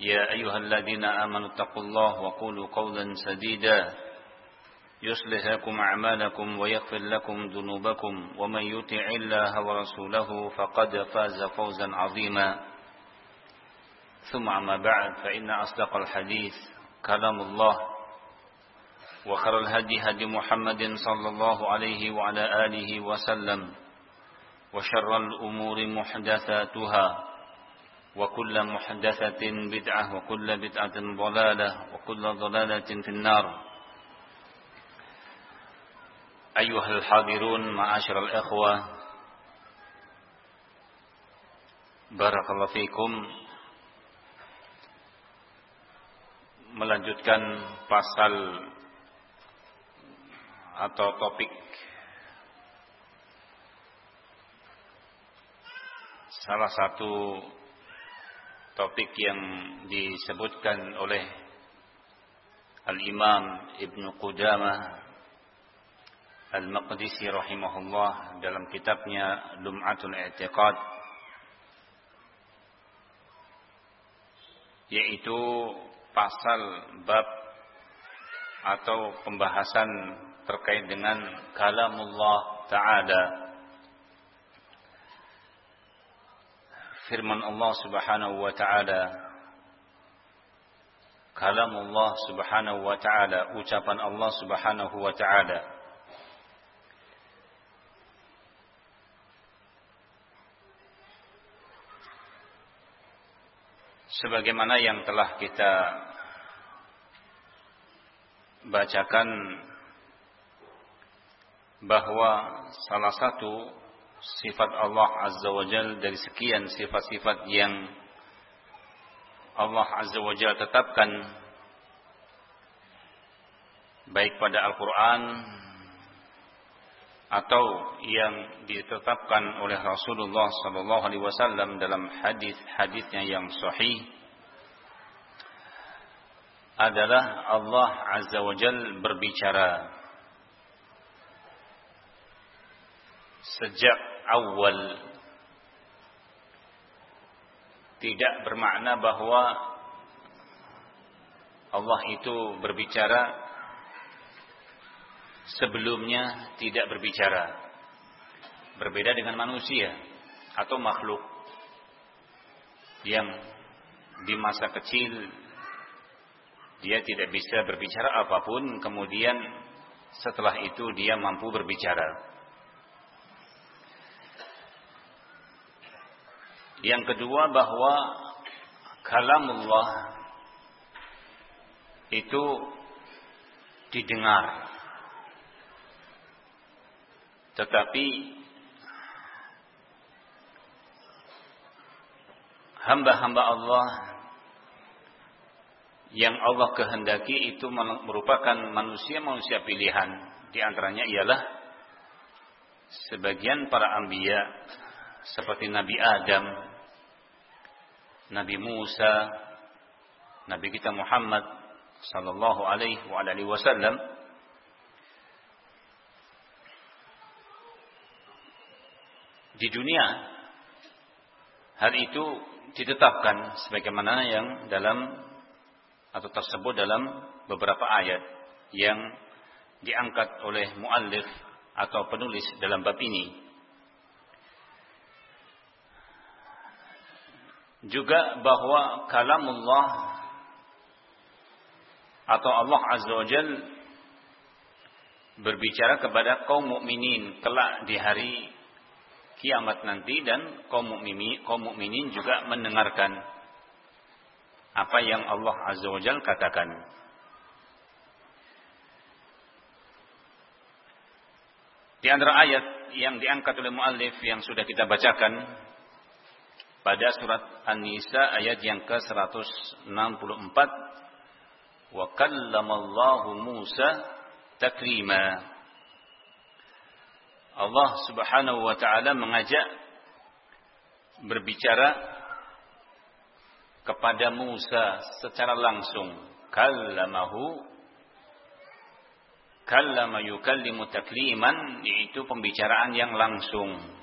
يا أيها الذين آمنوا اتقوا الله وقولوا قولا سديدا. يصلح لكم أعمالكم ويغفر لكم ذنوبكم. ومن يطع الله ورسوله فقد فاز فوزا عظيما. ثم أما بعد فإن أصدق الحديث كلام الله وخر الهدي هدي محمد صلى الله عليه وعلى آله وسلم وشر الأمور محدثاتها. وكل محدثة بدعة وكل بدعة ضلالة وكل ضلالة في النار أيها الحاضرون معاشر الإخوة بارك الله فيكم melanjutkan pasal atau topik salah satu topik yang disebutkan oleh Al-Imam Ibn Qudamah Al-Maqdisi rahimahullah dalam kitabnya Lum'atul I'tiqad yaitu pasal bab atau pembahasan terkait dengan kalamullah ta'ala firman Allah Subhanahu wa taala. Kalam Allah Subhanahu wa taala ucapan Allah Subhanahu wa taala. Sebagaimana yang telah kita bacakan bahwa salah satu sifat Allah Azza wa Jal dari sekian sifat-sifat yang Allah Azza wa Jal tetapkan baik pada Al-Quran atau yang ditetapkan oleh Rasulullah Sallallahu Alaihi Wasallam dalam hadis-hadisnya yang sahih adalah Allah Azza wa Jal berbicara sejak awal. Tidak bermakna bahwa Allah itu berbicara sebelumnya tidak berbicara. Berbeda dengan manusia atau makhluk yang di masa kecil dia tidak bisa berbicara apa pun kemudian setelah itu dia mampu berbicara Yang kedua bahwa kalamullah itu didengar. Tetapi hamba-hamba Allah yang Allah kehendaki itu merupakan manusia-manusia pilihan. Di antaranya ialah sebagian para anbiya seperti Nabi Adam, Nabi Musa, Nabi kita Muhammad sallallahu alaihi wa alihi wasallam. Di dunia hal itu ditetapkan sebagaimana yang dalam atau tersebut dalam beberapa ayat yang diangkat oleh muallif atau penulis dalam bab ini juga bahwa kalamullah atau Allah Azza wa Jal berbicara kepada kaum mukminin kelak di hari kiamat nanti dan kaum mukminin kaum mukminin juga mendengarkan apa yang Allah Azza wa Jalla katakan. Di antara ayat yang diangkat oleh muallif yang sudah kita bacakan pada surat An-Nisa ayat yang ke-164. Wa kallamallahu Musa taklima Allah Subhanahu wa taala mengajak berbicara kepada Musa secara langsung. Kallamahu kallama yukallimu takliman yaitu pembicaraan yang langsung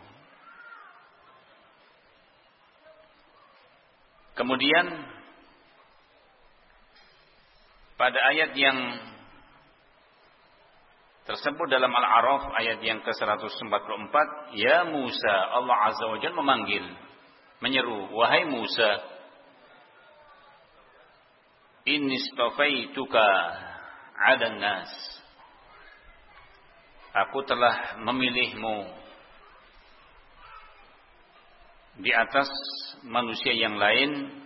kemudian pada ayat yang tersebut dalam Al-A'raf ayat yang ke-144, "Ya Musa, Allah Azza wa Jalla memanggil, menyeru, "Wahai Musa, inni istafaituka 'alan nas." Aku telah memilihmu di atas manusia yang lain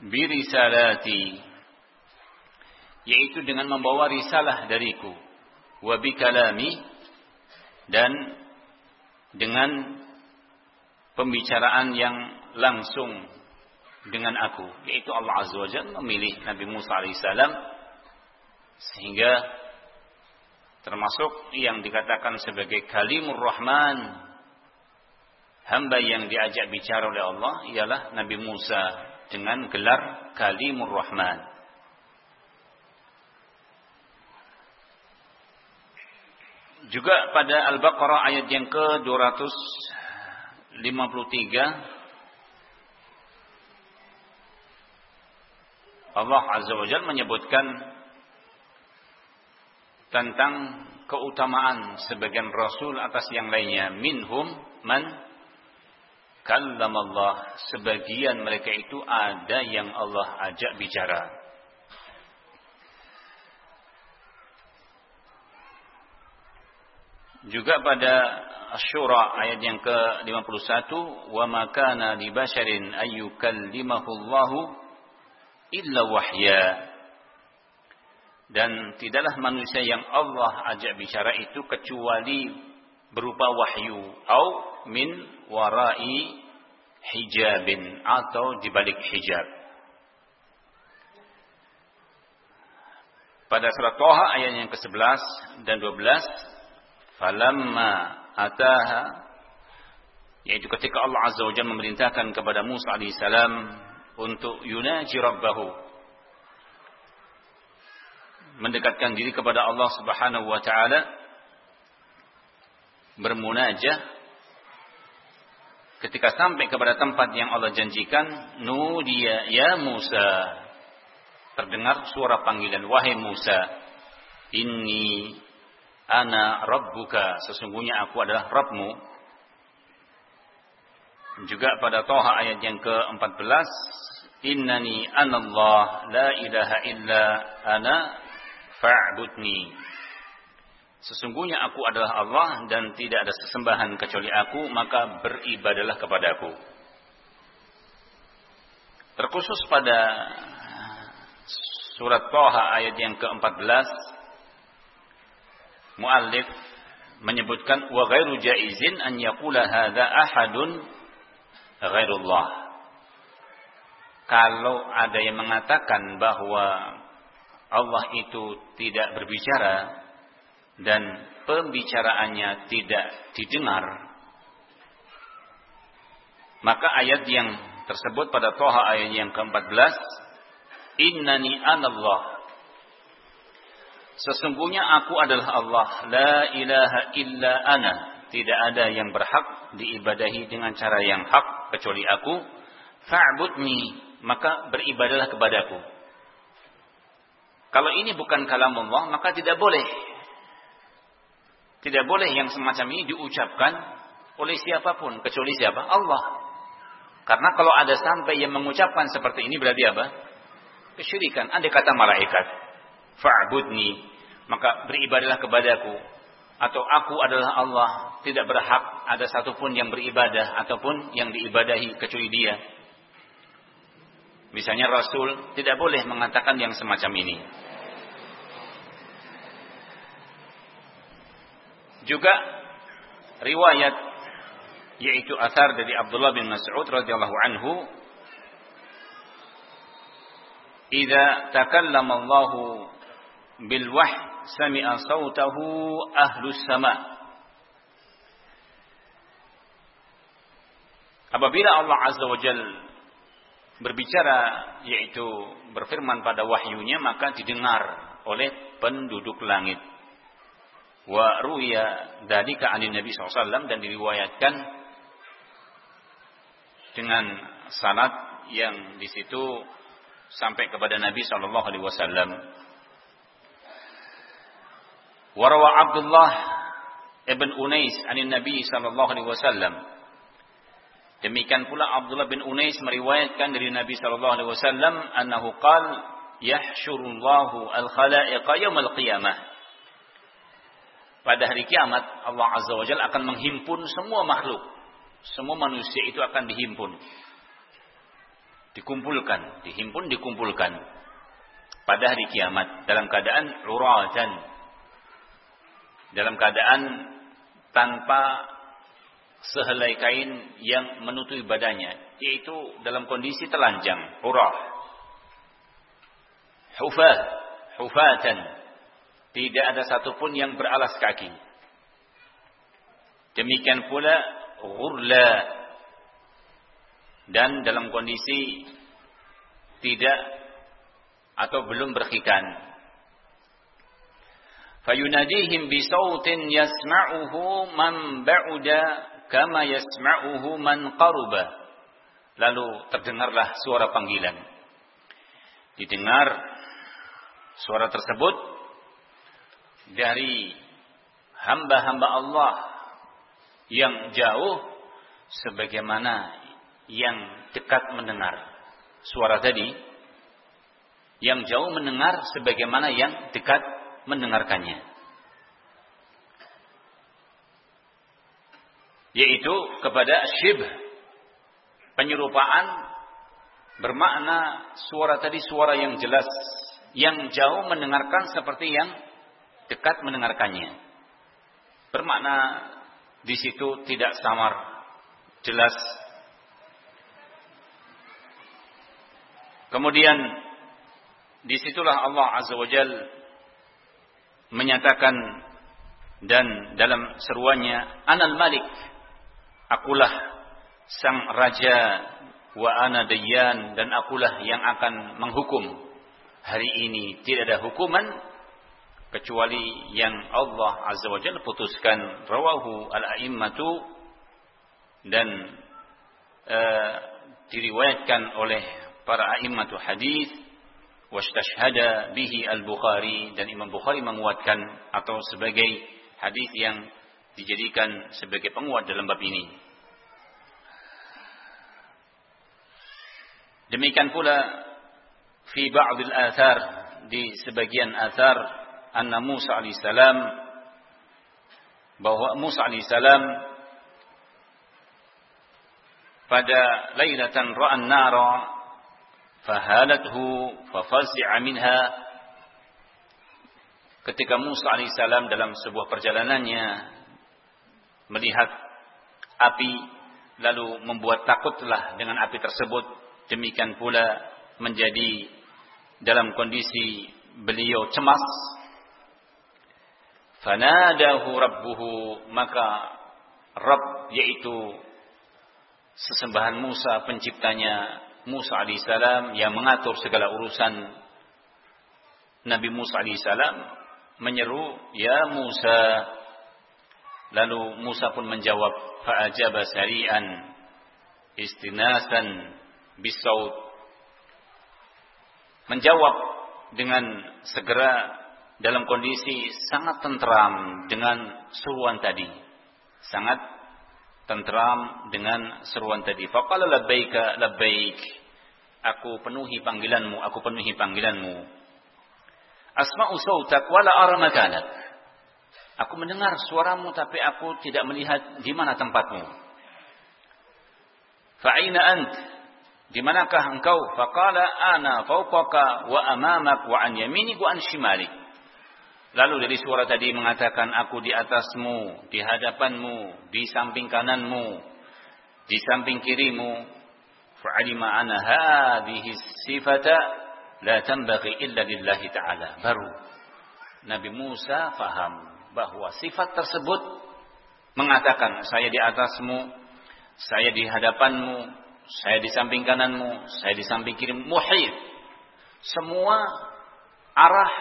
birisalati yaitu dengan membawa risalah dariku wa bikalami dan dengan pembicaraan yang langsung dengan aku yaitu Allah Azza wa Jalla memilih Nabi Musa alaihissalam sehingga termasuk yang dikatakan sebagai kalimur rahman hamba yang diajak bicara oleh Allah ialah Nabi Musa dengan gelar kalimur rahman. Juga pada Al-Baqarah ayat yang ke-253 Allah Azza wa menyebutkan tentang keutamaan sebagian rasul atas yang lainnya. Minhum man Allah sebagian mereka itu ada yang Allah ajak bicara Juga pada Asyura ayat yang ke-51, "Wa ma kana li basharin Allahu illa wahya." Dan tidaklah manusia yang Allah ajak bicara itu kecuali berupa wahyu au min warai hijabin atau di balik hijab. Pada surat Toha ayat yang ke-11 dan 12 falamma ataha yaitu ketika Allah Azza wa Jalla memerintahkan kepada Musa alaihissalam untuk yunaji rabbahu mendekatkan diri kepada Allah Subhanahu wa taala bermunajah. Ketika sampai kepada tempat yang Allah janjikan nudiya ya Musa. Terdengar suara panggilan wahai Musa inni ana rabbuka. Sesungguhnya aku adalah Rabbmu. Juga pada Toha ayat yang ke-14 innani anallah la ilaha illa ana fa'budni sesungguhnya aku adalah Allah dan tidak ada sesembahan kecuali aku maka beribadalah kepadaku terkhusus pada surat Toha ayat yang ke-14 muallif menyebutkan wa ghairu jaizin an yaqula hadza ahadun ghairullah. Kalau ada yang mengatakan bahwa Allah itu tidak berbicara dan pembicaraannya tidak didengar, maka ayat yang tersebut pada Toha ayat yang ke-14, Innani anallah Sesungguhnya aku adalah Allah. La ilaha illa ana. Tidak ada yang berhak diibadahi dengan cara yang hak kecuali aku. Fa'budni. Maka beribadalah kepadaku. Kalau ini bukan kalam Allah, maka tidak boleh. Tidak boleh yang semacam ini diucapkan oleh siapa pun. Kecuali siapa? Allah. Karena kalau ada sampai yang mengucapkan seperti ini berarti apa? Kesyirikan. Ada kata malaikat fa'budni maka beribadahlah kepadaku atau aku adalah Allah tidak berhak ada satupun yang beribadah ataupun yang diibadahi kecuali dia misalnya Rasul tidak boleh mengatakan yang semacam ini juga riwayat yaitu asar dari Abdullah bin Mas'ud radhiyallahu anhu "Idza takallama Allahu bil wahy sami'a sautahu ahlus sama." Apabila Allah Azza wa Jal berbicara yaitu berfirman pada wahyunya maka didengar oleh penduduk langit. Wa ruya dalika anin Nabi SAW dan diriwayatkan dengan sanad yang di situ sampai kepada Nabi sallallahu alaihi wasallam. Warawa Abdullah ibn Unais anin Nabi sallallahu alaihi wasallam. Demikian pula Abdullah bin Unais meriwayatkan dari Nabi sallallahu alaihi wasallam annahu qal yahsyurullahu al-khalaiqa yaumil qiyamah. Pada hari kiamat Allah Azza wa Jalla akan menghimpun semua makhluk semua manusia itu akan dihimpun. Dikumpulkan, dihimpun, dikumpulkan. Pada hari kiamat dalam keadaan uratan. Dalam keadaan tanpa sehelai kain yang menutupi badannya, yaitu dalam kondisi telanjang, urah. Hufah, hufatan. Tidak ada satupun yang beralas kaki. Demikian pula ghurla. Dan dalam kondisi tidak atau belum berkhitan fayunadihim bisautin yasma'uhu man ba'uda kama yasma'uhu man qaruba. Lalu terdengarlah suara panggilan. Didengar suara tersebut dari hamba-hamba Allah yang jauh sebagaimana yang dekat mendengar suara tadi yang jauh mendengar sebagaimana yang dekat mendengarkannya. Yaitu kepada syib penyerupaan bermakna suara tadi suara yang jelas yang jauh mendengarkan seperti yang dekat mendengarkannya bermakna di situ tidak samar, jelas. Kemudian di situlah Allah Azza wa Jal menyatakan dan dalam seruannya Anal Malik akulah sang raja wa ana dayyan dan akulah yang akan menghukum hari ini tidak ada hukuman kecuali yang Allah Azza wa Jalla putuskan. Rawahu al-a'immatu. Dan uh, diriwayatkan oleh para a'immatu hadis. Wastashhada bihi al-Bukhari. Dan Imam Bukhari menguatkan atau sebagai hadis yang dijadikan sebagai penguat dalam bab ini. Demikian pula fi ba'd al-athar di sebagian athar anna Musa alaihissalam bahwa Musa alaihissalam pada lailatan ra'an nara fahalathu fafazi'a minha. Ketika Musa alaihissalam dalam sebuah perjalanannya melihat api lalu membuat takutlah dengan api tersebut demikian pula menjadi dalam kondisi beliau cemas Fanadahu rabbuhu maka Rabb yaitu sesembahan Musa penciptanya Musa alaihissalam yang mengatur segala urusan Nabi Musa alaihissalam menyeru ya Musa. Lalu Musa pun menjawab fa'ajaba sari'an istinasan bisaut menjawab dengan segera dalam kondisi sangat tentram dengan seruan tadi. Sangat tentram dengan seruan tadi. Faqala labbaika labbaik. Aku penuhi panggilanmu, aku penuhi panggilanmu. Asma'u sautak wala ara makanak. Aku mendengar suaramu tapi aku tidak melihat di mana tempatmu. Fa'ina ant? Di manakah engkau? Faqala ana fawqaka wa amamak wa an yaminik wa an shimalik. Lalu dari suara tadi mengatakan aku di atasmu, di hadapanmu, di samping kananmu, di samping kirimu. Fa'alima ana hadhihi sifata la tanbaghi illa lillahi ta'ala. Baru Nabi Musa faham bahwa sifat tersebut mengatakan saya di atasmu, saya di hadapanmu, saya di samping kananmu, saya di samping kirimu, muhid. Semua arah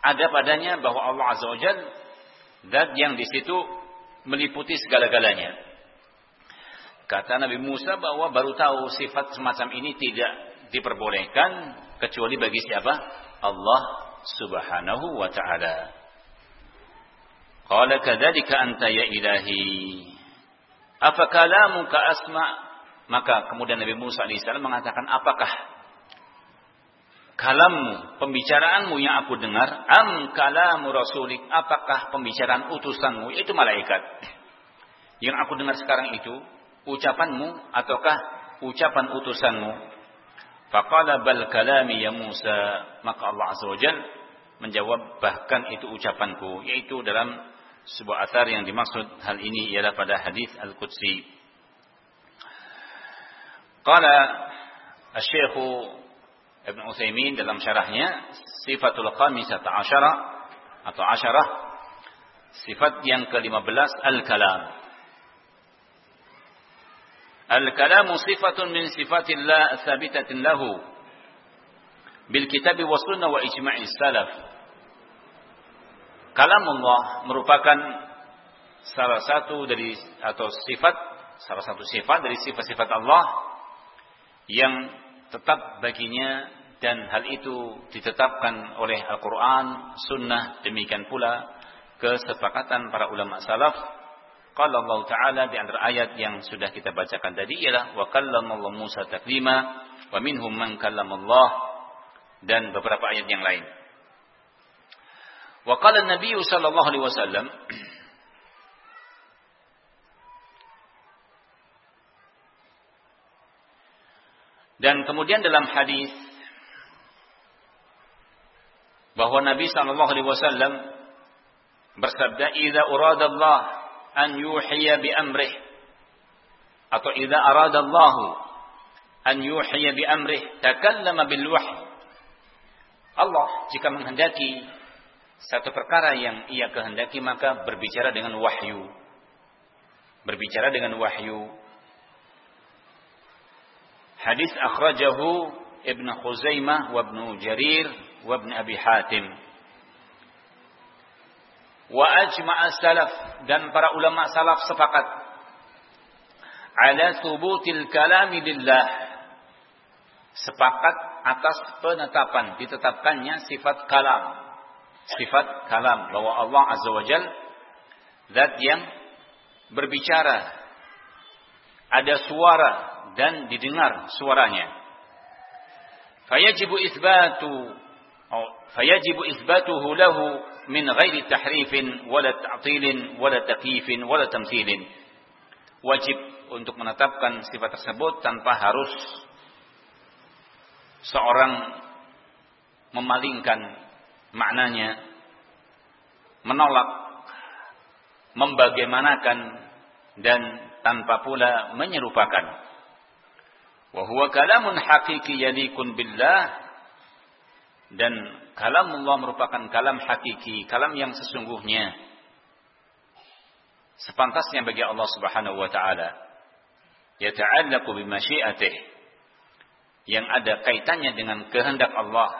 ada padanya bahwa Allah Azza wa Jal zat yang di situ meliputi segala-galanya. Kata Nabi Musa bahwa baru tahu sifat semacam ini tidak diperbolehkan kecuali bagi siapa? Allah Subhanahu wa taala. Qala kadzalika anta ya ilahi. Apa kalamuka asma? Maka kemudian Nabi Musa alaihissalam mengatakan, "Apakah kalammu, pembicaraanmu yang aku dengar, am kalamu rasulik, apakah pembicaraan utusanmu, yaitu malaikat. Yang aku dengar sekarang itu, ucapanmu, ataukah ucapan utusanmu. Faqala bal kalami ya Musa, maka Allah Azza wa menjawab bahkan itu ucapanku, yaitu dalam sebuah atar yang dimaksud hal ini ialah pada hadis Al-Qudsi. Qala Asy-Syaikh Ibn Utsaimin dalam syarahnya sifatul khamisah asyara atau asyarah sifat yang ke-15 al-kalam. Al-kalamu sifatun min sifatillah lahu bil wa sunnah wa ijma'i salaf. Kalam Allah merupakan salah satu dari atau sifat salah satu sifat dari sifat-sifat Allah yang tetap baginya dan hal itu ditetapkan oleh Al-Quran, Sunnah, demikian pula kesepakatan para ulama salaf. Kalau Allah Ta'ala di antara ayat yang sudah kita bacakan tadi ialah wa kallamallahu Musa taklima wa minhum man kallamallah dan beberapa ayat yang lain. Wa qala Nabi sallallahu alaihi wasallam Dan kemudian dalam hadis bahwa Nabi sallallahu alaihi wasallam bersabda, "Idza urada Allah an yuhiya bi amrih" atau "Idza arada Allah an yuhiya bi amrih, takallama bil wahyi." Allah jika menghendaki satu perkara yang ia kehendaki maka berbicara dengan wahyu. Berbicara dengan wahyu Hadis akhrajahu Ibn Khuzaimah wa Ibn Jarir wa Ibn Abi Hatim. Wa ajma'a salaf dan para ulama salaf sepakat ala thubutil kalami lillah sepakat atas penetapan ditetapkannya sifat kalam sifat kalam bahwa Allah azza wajal zat yang berbicara ada suara dan didengar suaranya. Fayajibu isbatu fayajibu isbatuhu lahu min ghairi tahrifin wala ta'tilin wala takyifin wala tamthilin. Wajib untuk menetapkan sifat tersebut tanpa harus seorang memalingkan maknanya, menolak, membagaimanakan dan tanpa pula menyerupakan. Wa huwa kalamun hakiki yalikun billah dan kalam Allah merupakan kalam hakiki, kalam yang sesungguhnya. Sepantasnya bagi Allah Subhanahu wa taala. Yata'allaqu bi masyiatih. Yang ada kaitannya dengan kehendak Allah.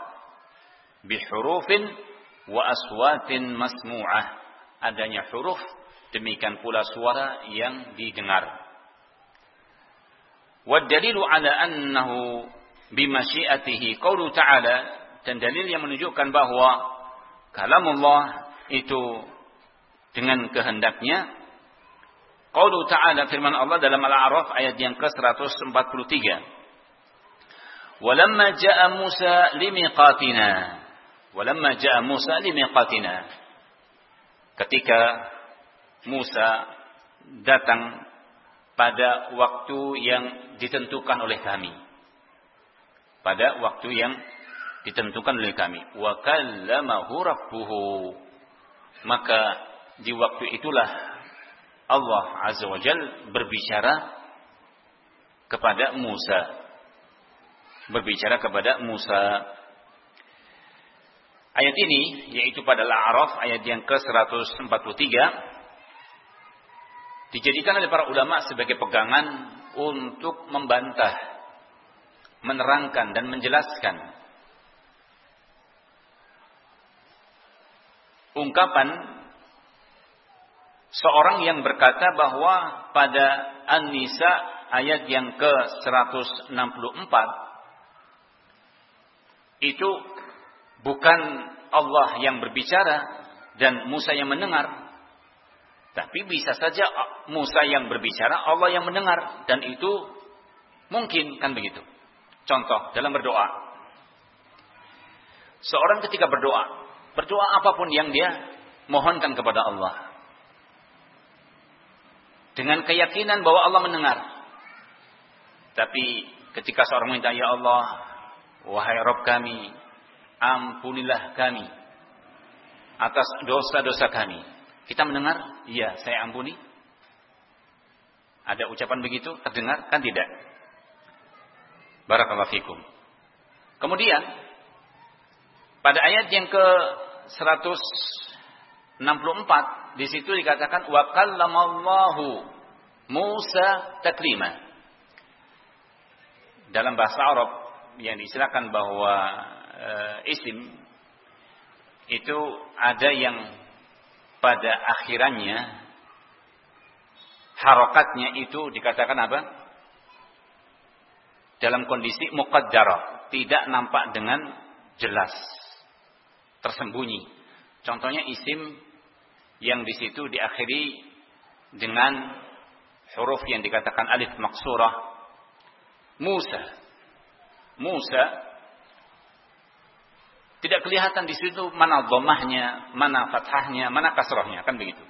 Bihurufin wa aswatin masmu'ah. Adanya huruf demikian pula suara yang didengar. Wa dalilu ala annahu bi masyiatihi qawlu ta'ala dan dalil yang menunjukkan bahwa kalamullah itu dengan kehendaknya qaulu ta'ala firman Allah dalam Al-A'raf ayat yang ke-143 Walamma ja'a Musa limiqatina Walamma ja'a Musa limiqatina. Ketika Musa datang pada waktu yang ditentukan oleh kami. Pada waktu yang ditentukan oleh kami. Wa kallamahu rabbuhu. Maka di waktu itulah Allah Azza wa Jal berbicara kepada Musa. Berbicara kepada Musa. Ayat ini yaitu pada Al-A'raf ayat yang ke-143 dijadikan oleh para ulama sebagai pegangan untuk membantah, menerangkan dan menjelaskan ungkapan seorang yang berkata bahwa pada An-Nisa ayat yang ke-164 itu bukan Allah yang berbicara dan Musa yang mendengar tapi bisa saja Musa yang berbicara, Allah yang mendengar dan itu mungkin kan begitu. Contoh dalam berdoa. Seorang ketika berdoa, berdoa apa pun yang dia mohonkan kepada Allah. Dengan keyakinan bahwa Allah mendengar. Tapi ketika seorang minta, Ya Allah, wahai Rob kami, ampunilah kami atas dosa-dosa kami. Kita mendengar, iya saya ampuni. Ada ucapan begitu terdengar? Kan tidak. Barakallahu fikum. Kemudian pada ayat yang ke 164 di situ dikatakan wa kallamallahu Musa taklima. Dalam bahasa Arab yang disilakan bahwa e, isim itu ada yang pada akhirannya harokatnya itu dikatakan apa? Dalam kondisi muqaddarah, tidak nampak dengan jelas tersembunyi. Contohnya isim yang di situ diakhiri dengan huruf yang dikatakan alif maksurah. Musa. Musa tidak kelihatan di situ mana dhammahnya, mana fathahnya, mana kasrahnya, kan begitu.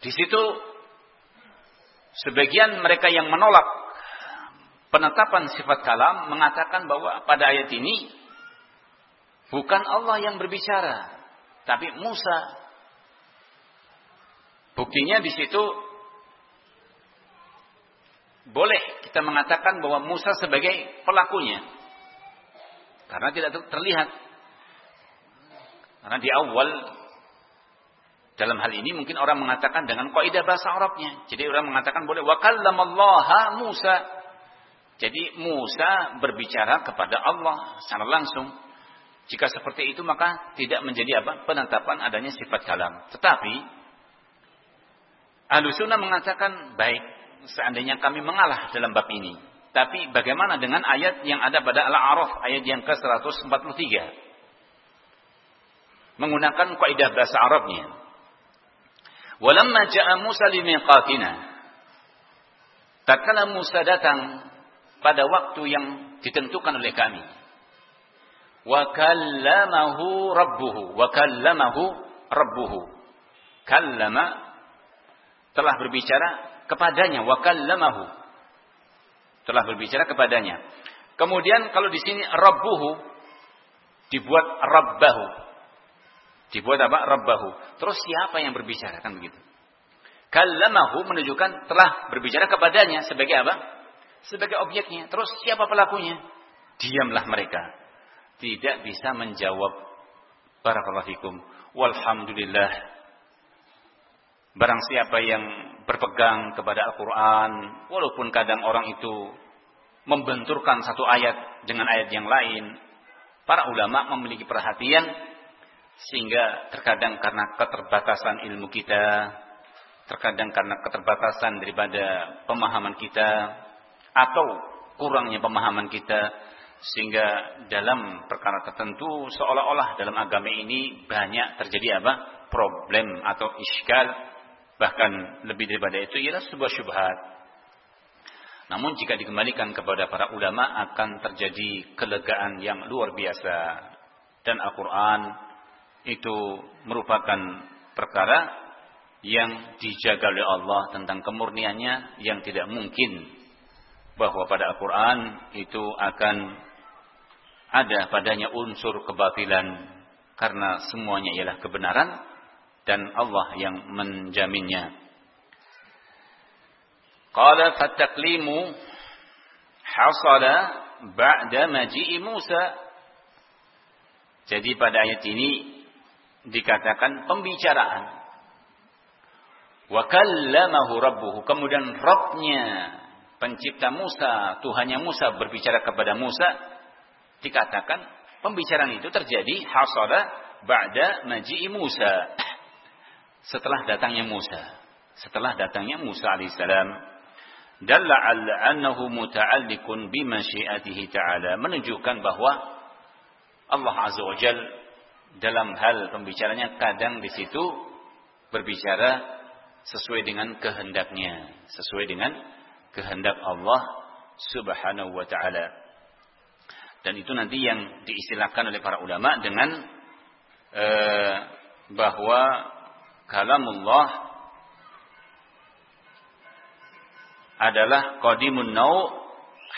Di situ sebagian mereka yang menolak penetapan sifat kalam mengatakan bahwa pada ayat ini bukan Allah yang berbicara, tapi Musa. Buktinya di situ boleh kita mengatakan bahwa Musa sebagai pelakunya. Karena tidak terlihat. Karena di awal dalam hal ini mungkin orang mengatakan dengan kaidah bahasa Arabnya. Jadi orang mengatakan boleh wa kallamallaha Musa. Jadi Musa berbicara kepada Allah secara langsung. Jika seperti itu maka tidak menjadi apa? Penetapan adanya sifat kalam. Tetapi Ahlussunnah mengatakan baik seandainya kami mengalah dalam bab ini. Tapi bagaimana dengan ayat yang ada pada Al-A'raf ayat yang ke-143? Menggunakan kaidah bahasa Arabnya. Walamma ja'a Musa limiqatina. Tatkala Musa datang pada waktu yang ditentukan oleh kami. Wa kallamahu rabbuhu. Wa kallamahu rabbuhu. Kallama telah berbicara kepadanya. Wa kallamahu. Telah berbicara kepadanya. Kemudian kalau di sini rabbuhu dibuat rabbahu. Dibuat apa? Rabbahu. Terus siapa yang berbicara kan begitu? Kallamahu menunjukkan telah berbicara kepadanya sebagai apa? Sebagai objeknya. Terus siapa pelakunya? Diamlah mereka. Tidak bisa menjawab. Barakallahu fikum. Walhamdulillah. Barang siapa yang berpegang kepada Al-Quran. Walaupun kadang orang itu membenturkan satu ayat dengan ayat yang lain. Para ulama memiliki perhatian. Sehingga terkadang karena keterbatasan ilmu kita. Terkadang karena keterbatasan daripada pemahaman kita atau kurangnya pemahaman kita sehingga dalam perkara tertentu seolah-olah dalam agama ini banyak terjadi apa? problem atau iskal bahkan lebih daripada itu ialah sebuah syubhat. Namun jika dikembalikan kepada para ulama akan terjadi kelegaan yang luar biasa. Dan Al-Quran itu merupakan perkara yang dijaga oleh Allah tentang kemurniannya yang tidak mungkin bahwa pada Al-Quran itu akan ada padanya unsur kebatilan karena semuanya ialah kebenaran dan Allah yang menjaminnya. Qala fataklimu hasala ba'da maji'i Musa. Jadi pada ayat ini dikatakan pembicaraan. Wa kallamahu rabbuhu. Kemudian Rabbnya, pencipta Musa, Tuhannya Musa berbicara kepada Musa. Dikatakan pembicaraan itu terjadi hasala ba'da maji'i Musa. Setelah datangnya Musa. Setelah datangnya Musa alaihissalam dalla ala annahu muta'alliqun bi masyiatihi ta'ala menunjukkan bahwa Allah azza wajal dalam hal pembicaranya kadang di situ berbicara sesuai dengan kehendaknya sesuai dengan kehendak Allah subhanahu wa ta'ala dan itu nanti yang diistilahkan oleh para ulama dengan eh, bahwa kalamullah adalah qadimun nau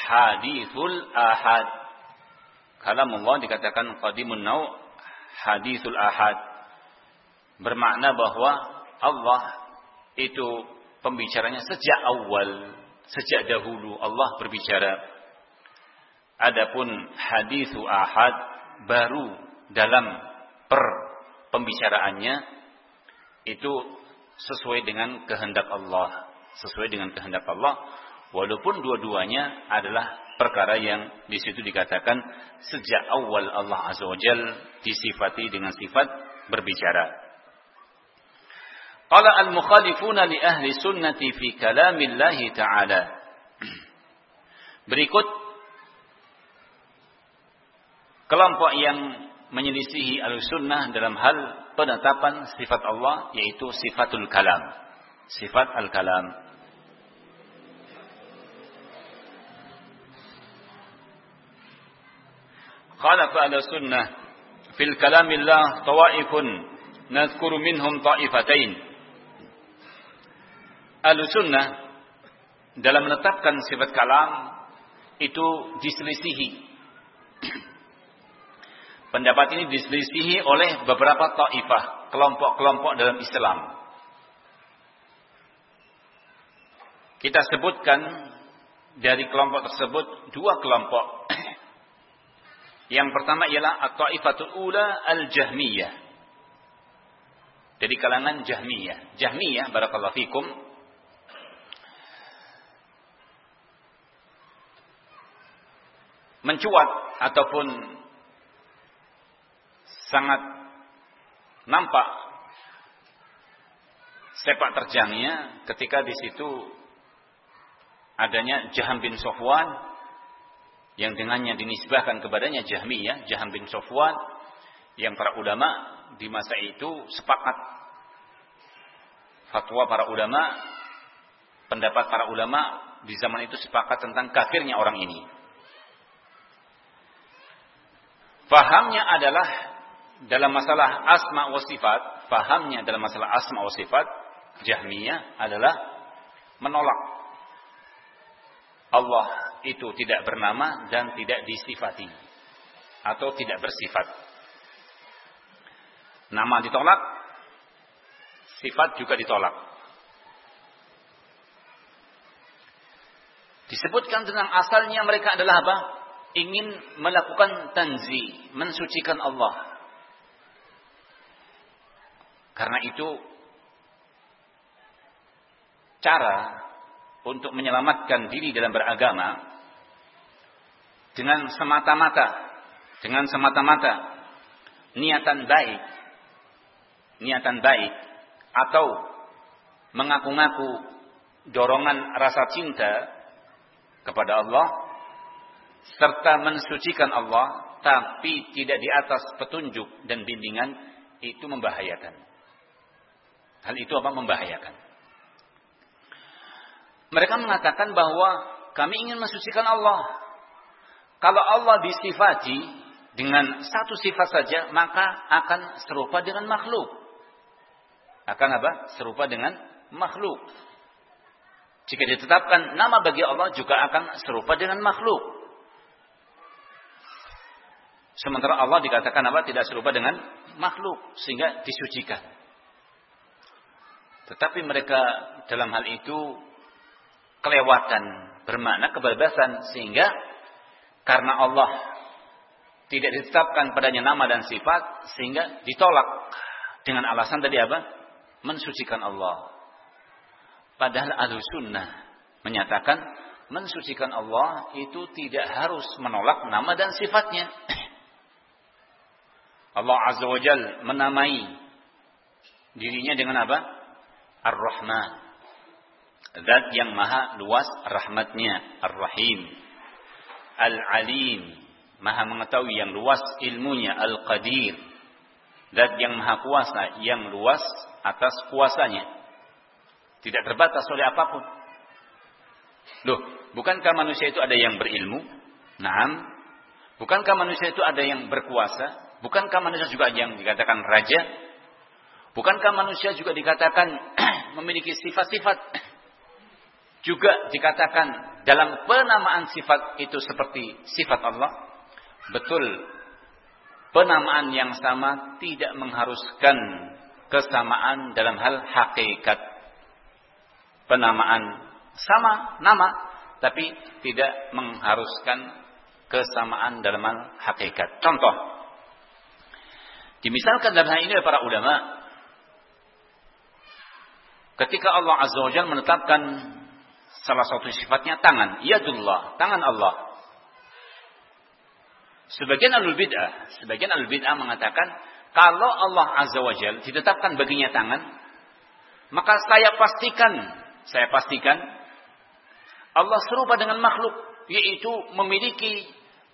hadithul ahad. Allah dikatakan qadimun nau hadithul ahad. Bermakna bahwa Allah itu pembicaranya sejak awal, sejak dahulu Allah berbicara. Adapun hadithu ahad baru dalam per pembicaraannya itu sesuai dengan kehendak Allah sesuai dengan kehendak Allah walaupun dua-duanya adalah perkara yang di situ dikatakan sejak awal Allah Azza wa Jal disifati dengan sifat berbicara. Qala al-mukhalifuna li ahli sunnati fi kalamillahi ta'ala. Berikut kelompok yang menyelisihi al-sunnah dalam hal penetapan sifat Allah yaitu sifatul kalam. Sifat al-kalam. خالف أهل السنة في الكلام الله طوائف نذكر منهم طائفتين Al-Sunnah dalam menetapkan sifat kalam itu diselisihi. Pendapat ini diselisihi oleh beberapa taifah, kelompok-kelompok dalam Islam. Kita sebutkan dari kelompok tersebut dua kelompok. Yang pertama ialah At-Taifatul Ula Al-Jahmiyah. Dari kalangan Jahmiyah. Jahmiyah, Barakallahu Fikum, mencuat ataupun sangat nampak sepak terjangnya ketika di situ adanya Jaham bin Sofwan yang dengannya dinisbahkan kepadanya Jahmiyah, Jaham bin Sofwan, yang para ulama di masa itu sepakat fatwa para ulama, pendapat para ulama di zaman itu sepakat tentang kafirnya orang ini. Fahamnya adalah dalam masalah asma wa sifat, fahamnya dalam masalah asma wa sifat, Jahmiyah adalah menolak Allah itu tidak bernama dan tidak disifati atau tidak bersifat. Nama ditolak, sifat juga ditolak. Disebutkan tentang asalnya mereka adalah apa? Ingin melakukan tanzi, mensucikan Allah. Karena itu cara untuk menyelamatkan diri dalam beragama dengan semata-mata dengan semata-mata niatan baik niatan baik atau mengaku-ngaku dorongan rasa cinta kepada Allah serta mensucikan Allah tapi tidak di atas petunjuk dan bimbingan itu membahayakan hal itu apa membahayakan mereka mengatakan bahwa kami ingin mensucikan Allah. Kalau Allah disifati dengan satu sifat saja, maka akan serupa dengan makhluk. Akan apa? Serupa dengan makhluk. Jika ditetapkan nama bagi Allah juga akan serupa dengan makhluk. Sementara Allah dikatakan apa? Tidak serupa dengan makhluk. Sehingga disucikan. Tetapi mereka dalam hal itu kelewatan bermakna kebebasan sehingga karena Allah tidak ditetapkan padanya nama dan sifat sehingga ditolak dengan alasan tadi apa? Mensucikan Allah. Padahal ahlu sunnah menyatakan mensucikan Allah itu tidak harus menolak nama dan sifatnya. Allah Azza wa Jal menamai dirinya dengan apa? Ar-Rahman. Zat yang maha luas rahmatnya. Ar-Rahim. Al-Alim. Maha mengetahui yang luas ilmunya. Al-Qadir. Zat yang maha kuasa. Yang luas atas kuasanya. Tidak terbatas oleh apa pun. Loh, bukankah manusia itu ada yang berilmu? Naam. Bukankah manusia itu ada yang berkuasa? Bukankah manusia juga yang dikatakan raja? Bukankah manusia juga dikatakan memiliki sifat-sifat? Juga dikatakan dalam penamaan sifat itu seperti sifat Allah. Betul. Penamaan yang sama tidak mengharuskan kesamaan dalam hal hakikat. Penamaan sama nama tapi tidak mengharuskan kesamaan dalam hal hakikat. Contoh. Dimisalkan dalam hal ini oleh para ulama Ketika Allah Azza wa Jalla menetapkan salah satu sifatnya tangan, yadullah, tangan Allah. Sebagian alul bid'ah, sebagian alul bid'ah mengatakan kalau Allah Azza wa Jalla ditetapkan baginya tangan, maka saya pastikan, saya pastikan Allah serupa dengan makhluk, yaitu memiliki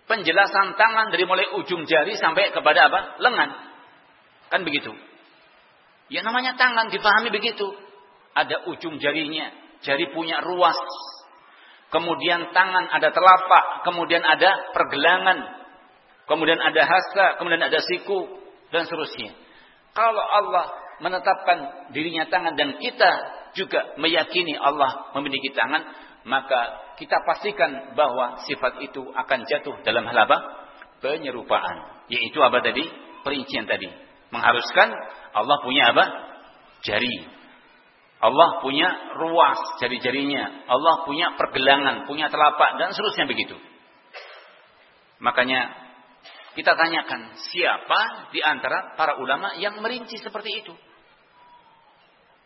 penjelasan tangan dari mulai ujung jari sampai kepada apa? lengan. Kan begitu. Ya namanya tangan dipahami begitu ada ujung jarinya, jari punya ruas. Kemudian tangan ada telapak, kemudian ada pergelangan, kemudian ada hasta, kemudian ada siku dan seterusnya. Kalau Allah menetapkan dirinya tangan dan kita juga meyakini Allah memiliki tangan, maka kita pastikan bahwa sifat itu akan jatuh dalam hal apa? Penyerupaan. Yaitu apa tadi? Perincian tadi. Mengharuskan Allah punya apa? Jari. Allah punya ruas jari-jarinya. Allah punya pergelangan, punya telapak, dan seterusnya begitu. Makanya kita tanyakan siapa di antara para ulama yang merinci seperti itu.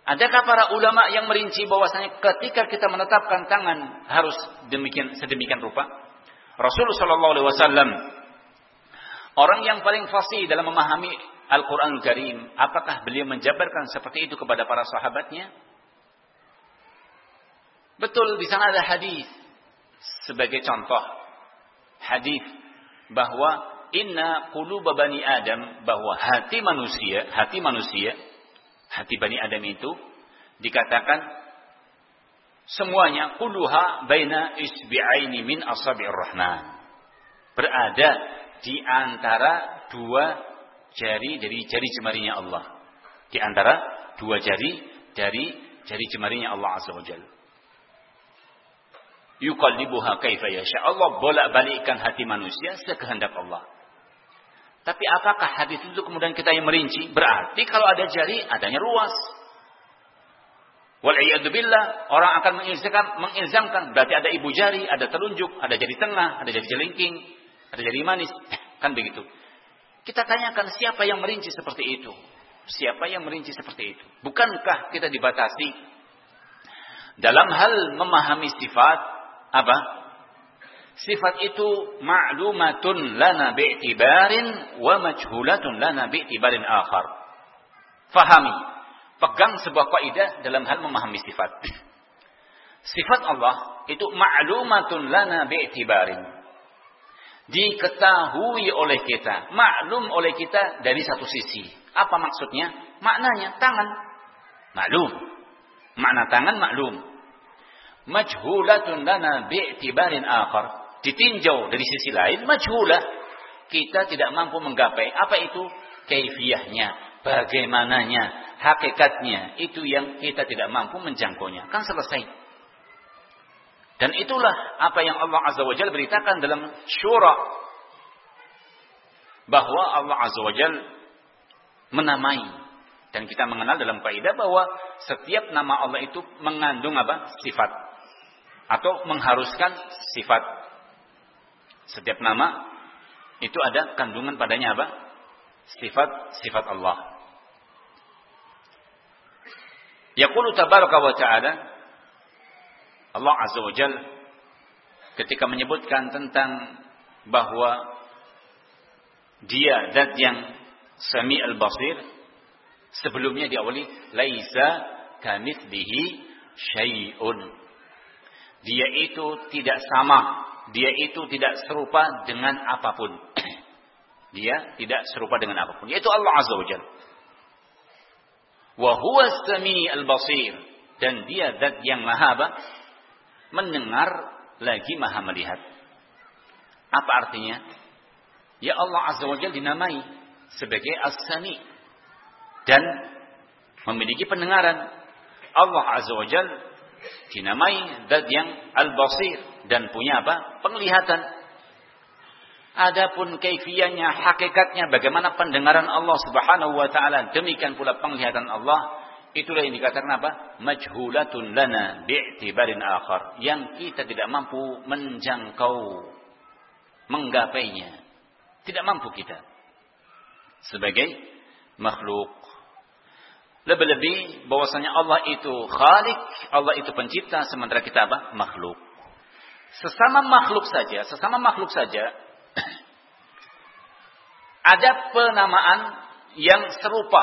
Adakah para ulama yang merinci bahwasanya ketika kita menetapkan tangan harus demikian sedemikian rupa? Rasulullah Shallallahu Alaihi Wasallam orang yang paling fasih dalam memahami Al-Quran Karim, apakah beliau menjabarkan seperti itu kepada para sahabatnya? Betul di sana ada hadis sebagai contoh hadis bahwa inna quluba bani Adam bahwa hati manusia, hati manusia, hati bani Adam itu dikatakan semuanya kulluha baina isbi'aini min asabi'ir rahman. Berada di antara dua jari dari jari jemarinya Allah. Di antara dua jari dari jari jemarinya Allah Azza wa Jalla yuqallibuha kaifa yasha. Allah bolak-balikkan hati manusia sekehendak Allah. Tapi apakah hadis itu kemudian kita yang merinci? Berarti kalau ada jari, adanya ruas. Wal billah, orang akan mengilzamkan, mengilzamkan berarti ada ibu jari, ada telunjuk, ada jari tengah, ada jari jelingking, ada jari manis, kan begitu. Kita tanyakan siapa yang merinci seperti itu? Siapa yang merinci seperti itu? Bukankah kita dibatasi dalam hal memahami sifat apa? Sifat itu ma'lumatun lana bi'tibarin wa majhulatun lana bi'tibarin akhar. Fahami. Pegang sebuah kaidah dalam hal memahami sifat. Sifat Allah itu ma'lumatun lana bi'tibarin. Diketahui oleh kita, maklum oleh kita dari satu sisi. Apa maksudnya? Maknanya tangan. Maklum. Makna tangan maklum. majhulatun lana bi'tibarin akhar. Ditinjau dari sisi lain majhulah. Kita tidak mampu menggapai apa itu kaifiyahnya, bagaimananya, hakikatnya. Itu yang kita tidak mampu menjangkaunya. Kan selesai. Dan itulah apa yang Allah Azza wa Jalla beritakan dalam syura bahwa Allah Azza wa Jalla menamai dan kita mengenal dalam kaidah bahwa setiap nama Allah itu mengandung apa? sifat atau mengharuskan sifat. Setiap nama itu ada kandungan padanya apa? Sifat-sifat Allah. Yaqulu tabaraka wa ta'ala Allah Azza wa Jal ketika menyebutkan tentang bahwa dia zat yang sami al-basir sebelumnya diawali laisa kamitslihi syai'un. Dia itu tidak sama dia itu tidak serupa dengan apa pun. Dia tidak serupa dengan apa pun. Yaitu Allah Azza wa Jalla. Wa huwa al-basir. Dan dia zat yang maha? Mendengar lagi maha melihat. Apa artinya? Ya Allah Azza wa Jalla dinamai sebagai As-Sami dan memiliki pendengaran. Allah Azza wa Jalla dinamai zat yang Al-Basir dan punya apa? penglihatan. Adapun kaifiannya, hakikatnya bagaimana pendengaran Allah Subhanahu wa taala, demikian pula penglihatan Allah Itulah yang dikatakan apa? Majhulatun lana bi'tibarin akhar. Yang kita tidak mampu menjangkau. Menggapainya. Tidak mampu kita. Sebagai makhluk. Lebih-lebih bahwasanya Allah itu khalik. Allah itu pencipta. Sementara kita apa? Makhluk. Sesama makhluk saja. Sesama makhluk saja. ada penamaan yang serupa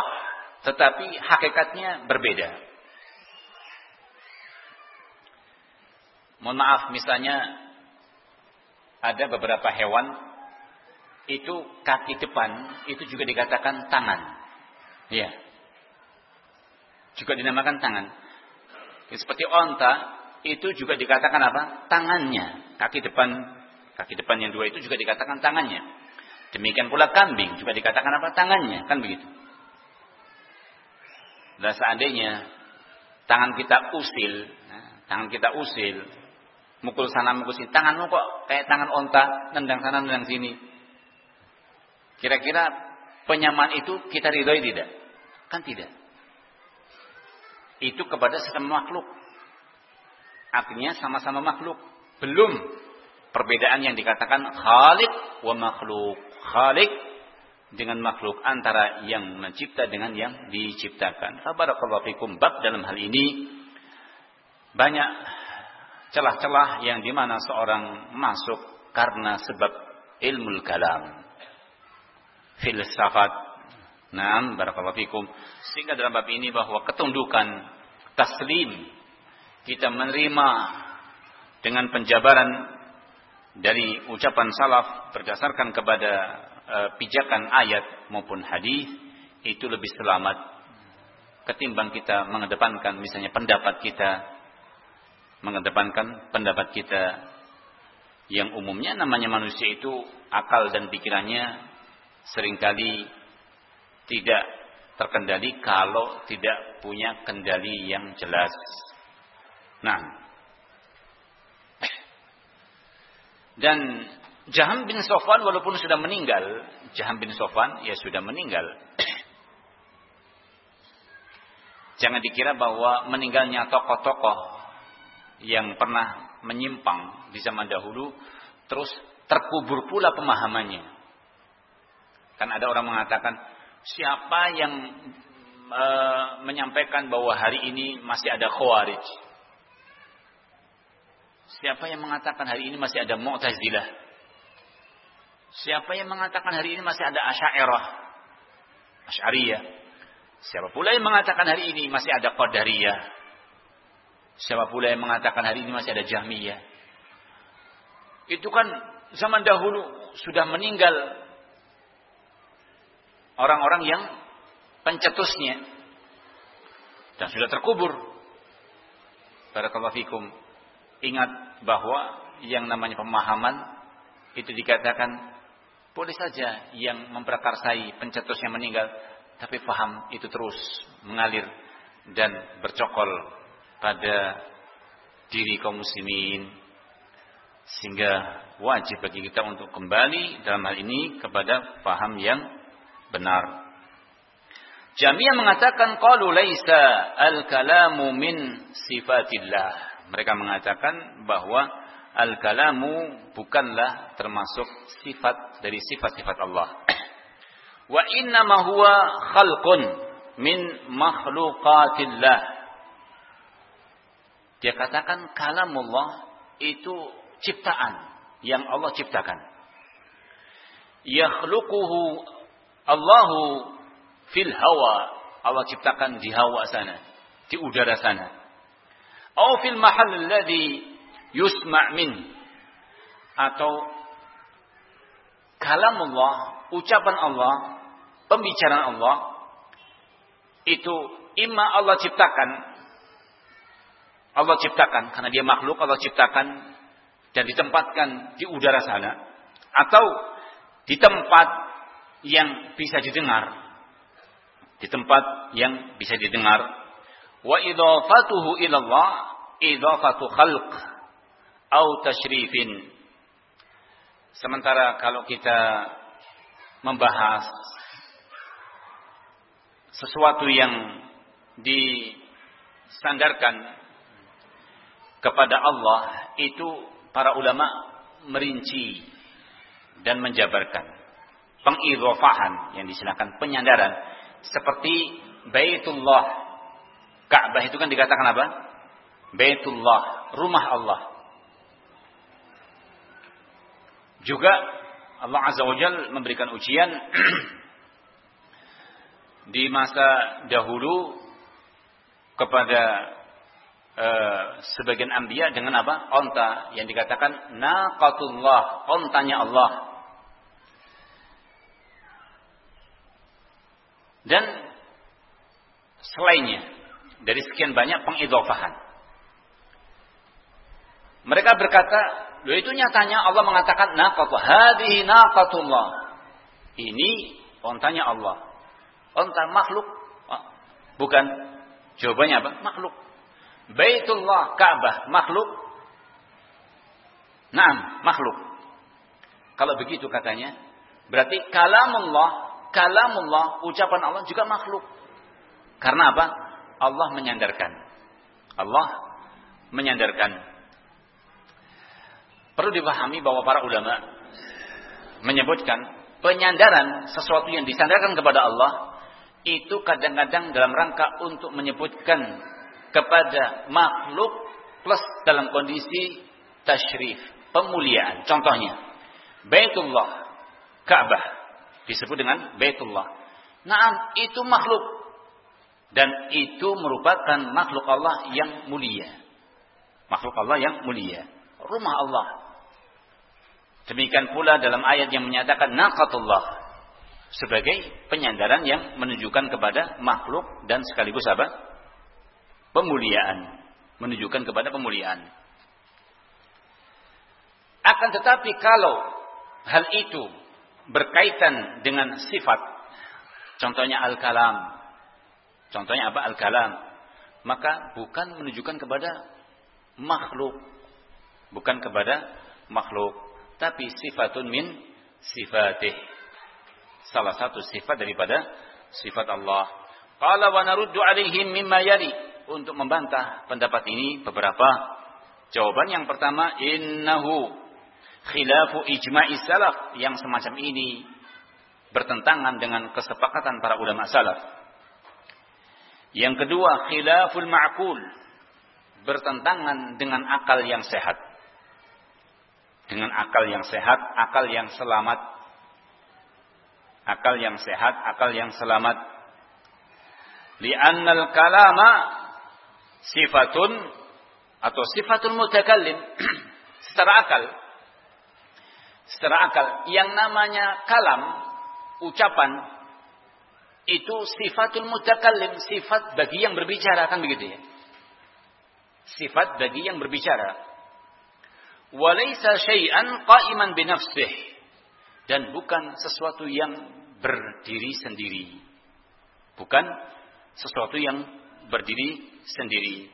tetapi hakikatnya berbeda. Mohon maaf, misalnya ada beberapa hewan itu kaki depan itu juga dikatakan tangan. Ya. Juga dinamakan tangan. Seperti onta itu juga dikatakan apa? Tangannya. Kaki depan kaki depan yang dua itu juga dikatakan tangannya. Demikian pula kambing juga dikatakan apa? Tangannya, kan begitu. Dan seandainya tangan kita usil, nah, tangan kita usil, mukul sana mukul sini, tanganmu kok kayak tangan onta, nendang sana nendang sini. Kira-kira penyamaan itu kita ridhoi tidak? Kan tidak. Itu kepada sesama makhluk. Artinya sama-sama makhluk. Belum perbedaan yang dikatakan khalik wa makhluk. Khalik dengan makhluk antara yang mencipta dengan yang diciptakan. Barakallahu fikum bab dalam hal ini banyak celah-celah yang di mana seorang masuk karena sebab ilmu kalam, filsafat. Nah, barakallahu fikum. Sehingga dalam bab ini bahwa ketundukan, taslim, kita menerima dengan penjabaran dari ucapan salaf berdasarkan kepada pijakan ayat maupun hadis itu lebih selamat ketimbang kita mengedepankan misalnya pendapat kita mengedepankan pendapat kita yang umumnya namanya manusia itu akal dan pikirannya sering kali tidak terkendali kalau tidak punya kendali yang jelas. Nah, dan Jaham bin Sofwan walaupun sudah meninggal, Jaham bin Sofwan ya sudah meninggal. Jangan dikira bahwa meninggalnya tokoh-tokoh yang pernah menyimpang di zaman dahulu terus terkubur pula pemahamannya. Kan ada orang mengatakan siapa yang e, menyampaikan bahwa hari ini masih ada khawarij? Siapa yang mengatakan hari ini masih ada Mu'tazilah? Siapa yang mengatakan hari ini masih ada Asy'ariyah? Asy'ariyah. Siapa pula yang mengatakan hari ini masih ada Qadariyah? Siapa pula yang mengatakan hari ini masih ada Jahmiyah? Itu kan zaman dahulu sudah meninggal orang-orang yang pencetusnya dan sudah terkubur. Barakallahu fikum. ingat bahwa yang namanya pemahaman itu dikatakan boleh saja yang memperakarsai pencetus yang meninggal, tapi paham itu terus mengalir dan bercokol pada diri kaum muslimin sehingga wajib bagi kita untuk kembali dalam hal ini kepada paham yang benar. Jami'ah mengatakan qalu laisa al-kalamu min sifatillah. Mereka mengatakan bahwa al-kalamu bukanlah termasuk sifat dari sifat-sifat Allah. Wa inna ma huwa khalqun min makhluqatillah. Dia katakan kalamullah itu ciptaan yang Allah ciptakan. Yakhluquhu Allahu fil hawa Allah ciptakan di hawa sana di udara sana atau fil mahal alladhi yusma' min. Atau kalam Allah ucapan Allah pembicaraan Allah itu imma Allah ciptakan. Allah ciptakan karena dia makhluk Allah ciptakan dan ditempatkan di udara sana. Atau di tempat yang bisa didengar. Di tempat yang bisa didengar. Wa idafatuhu ila Allah idafatu khalq au tashrifin sementara kalau kita membahas sesuatu yang disandarkan kepada Allah itu para ulama merinci dan menjabarkan pengidhafahan yang disilakan penyandaran seperti Baitullah. Ka'bah itu kan dikatakan apa? Baitullah, rumah Allah. Juga Allah Azza wa Jal memberikan ujian di masa dahulu kepada uh, sebagian anbiya dengan apa? Onta yang dikatakan naqatullah, ontanya Allah. dan selainnya dari sekian banyak pengidofahan. Mereka berkata, lo itu nyatanya Allah mengatakan naqatu hadhihi naqatullah. Ini ontanya Allah. Onta makhluk? Ah, bukan. Jawabannya apa? Makhluk. Baitullah Ka'bah makhluk? Naam, makhluk. Kalau begitu katanya, berarti kalamullah kalamullah, ucapan Allah juga makhluk. Karena apa? Allah menyandarkan. Allah menyandarkan. Perlu dipahami bahwa para ulama menyebutkan penyandaran sesuatu yang disandarkan kepada Allah itu kadang-kadang dalam rangka untuk menyebutkan kepada makhluk plus dalam kondisi tasyrif, pemuliaan. Contohnya, Baitullah, Ka'bah disebut dengan Baitullah. Naam, itu makhluk dan itu merupakan makhluk Allah yang mulia. Makhluk Allah yang mulia. Rumah Allah. Demikian pula dalam ayat yang menyatakan naqatullah sebagai penyandaran yang menunjukkan kepada makhluk dan sekaligus apa? Pemuliaan, menunjukkan kepada pemuliaan. Akan tetapi kalau hal itu berkaitan dengan sifat. Contohnya al-kalam. Contohnya apa al-kalam? Maka bukan menunjukkan kepada makhluk. Bukan kepada makhluk. Tapi sifatun min sifatih. Salah satu sifat daripada sifat Allah. Qala wa naruddu alaihim mimma yali. Untuk membantah pendapat ini beberapa jawaban. Yang pertama, innahu khilafu ijma'i salaf yang semacam ini bertentangan dengan kesepakatan para ulama salaf. Yang kedua, khilaful ma'kul bertentangan dengan akal yang sehat. Dengan akal yang sehat, akal yang selamat. Akal yang sehat, akal yang selamat. Li'annal kalama sifatun atau sifatul mutakallim secara akal secara akal. Yang namanya kalam, ucapan, itu sifatul mutakallim, sifat bagi yang berbicara kan begitu ya. Sifat bagi yang berbicara. Walaysa syai'an qa'iman binafsih. Dan bukan sesuatu yang berdiri sendiri. Bukan sesuatu yang berdiri sendiri.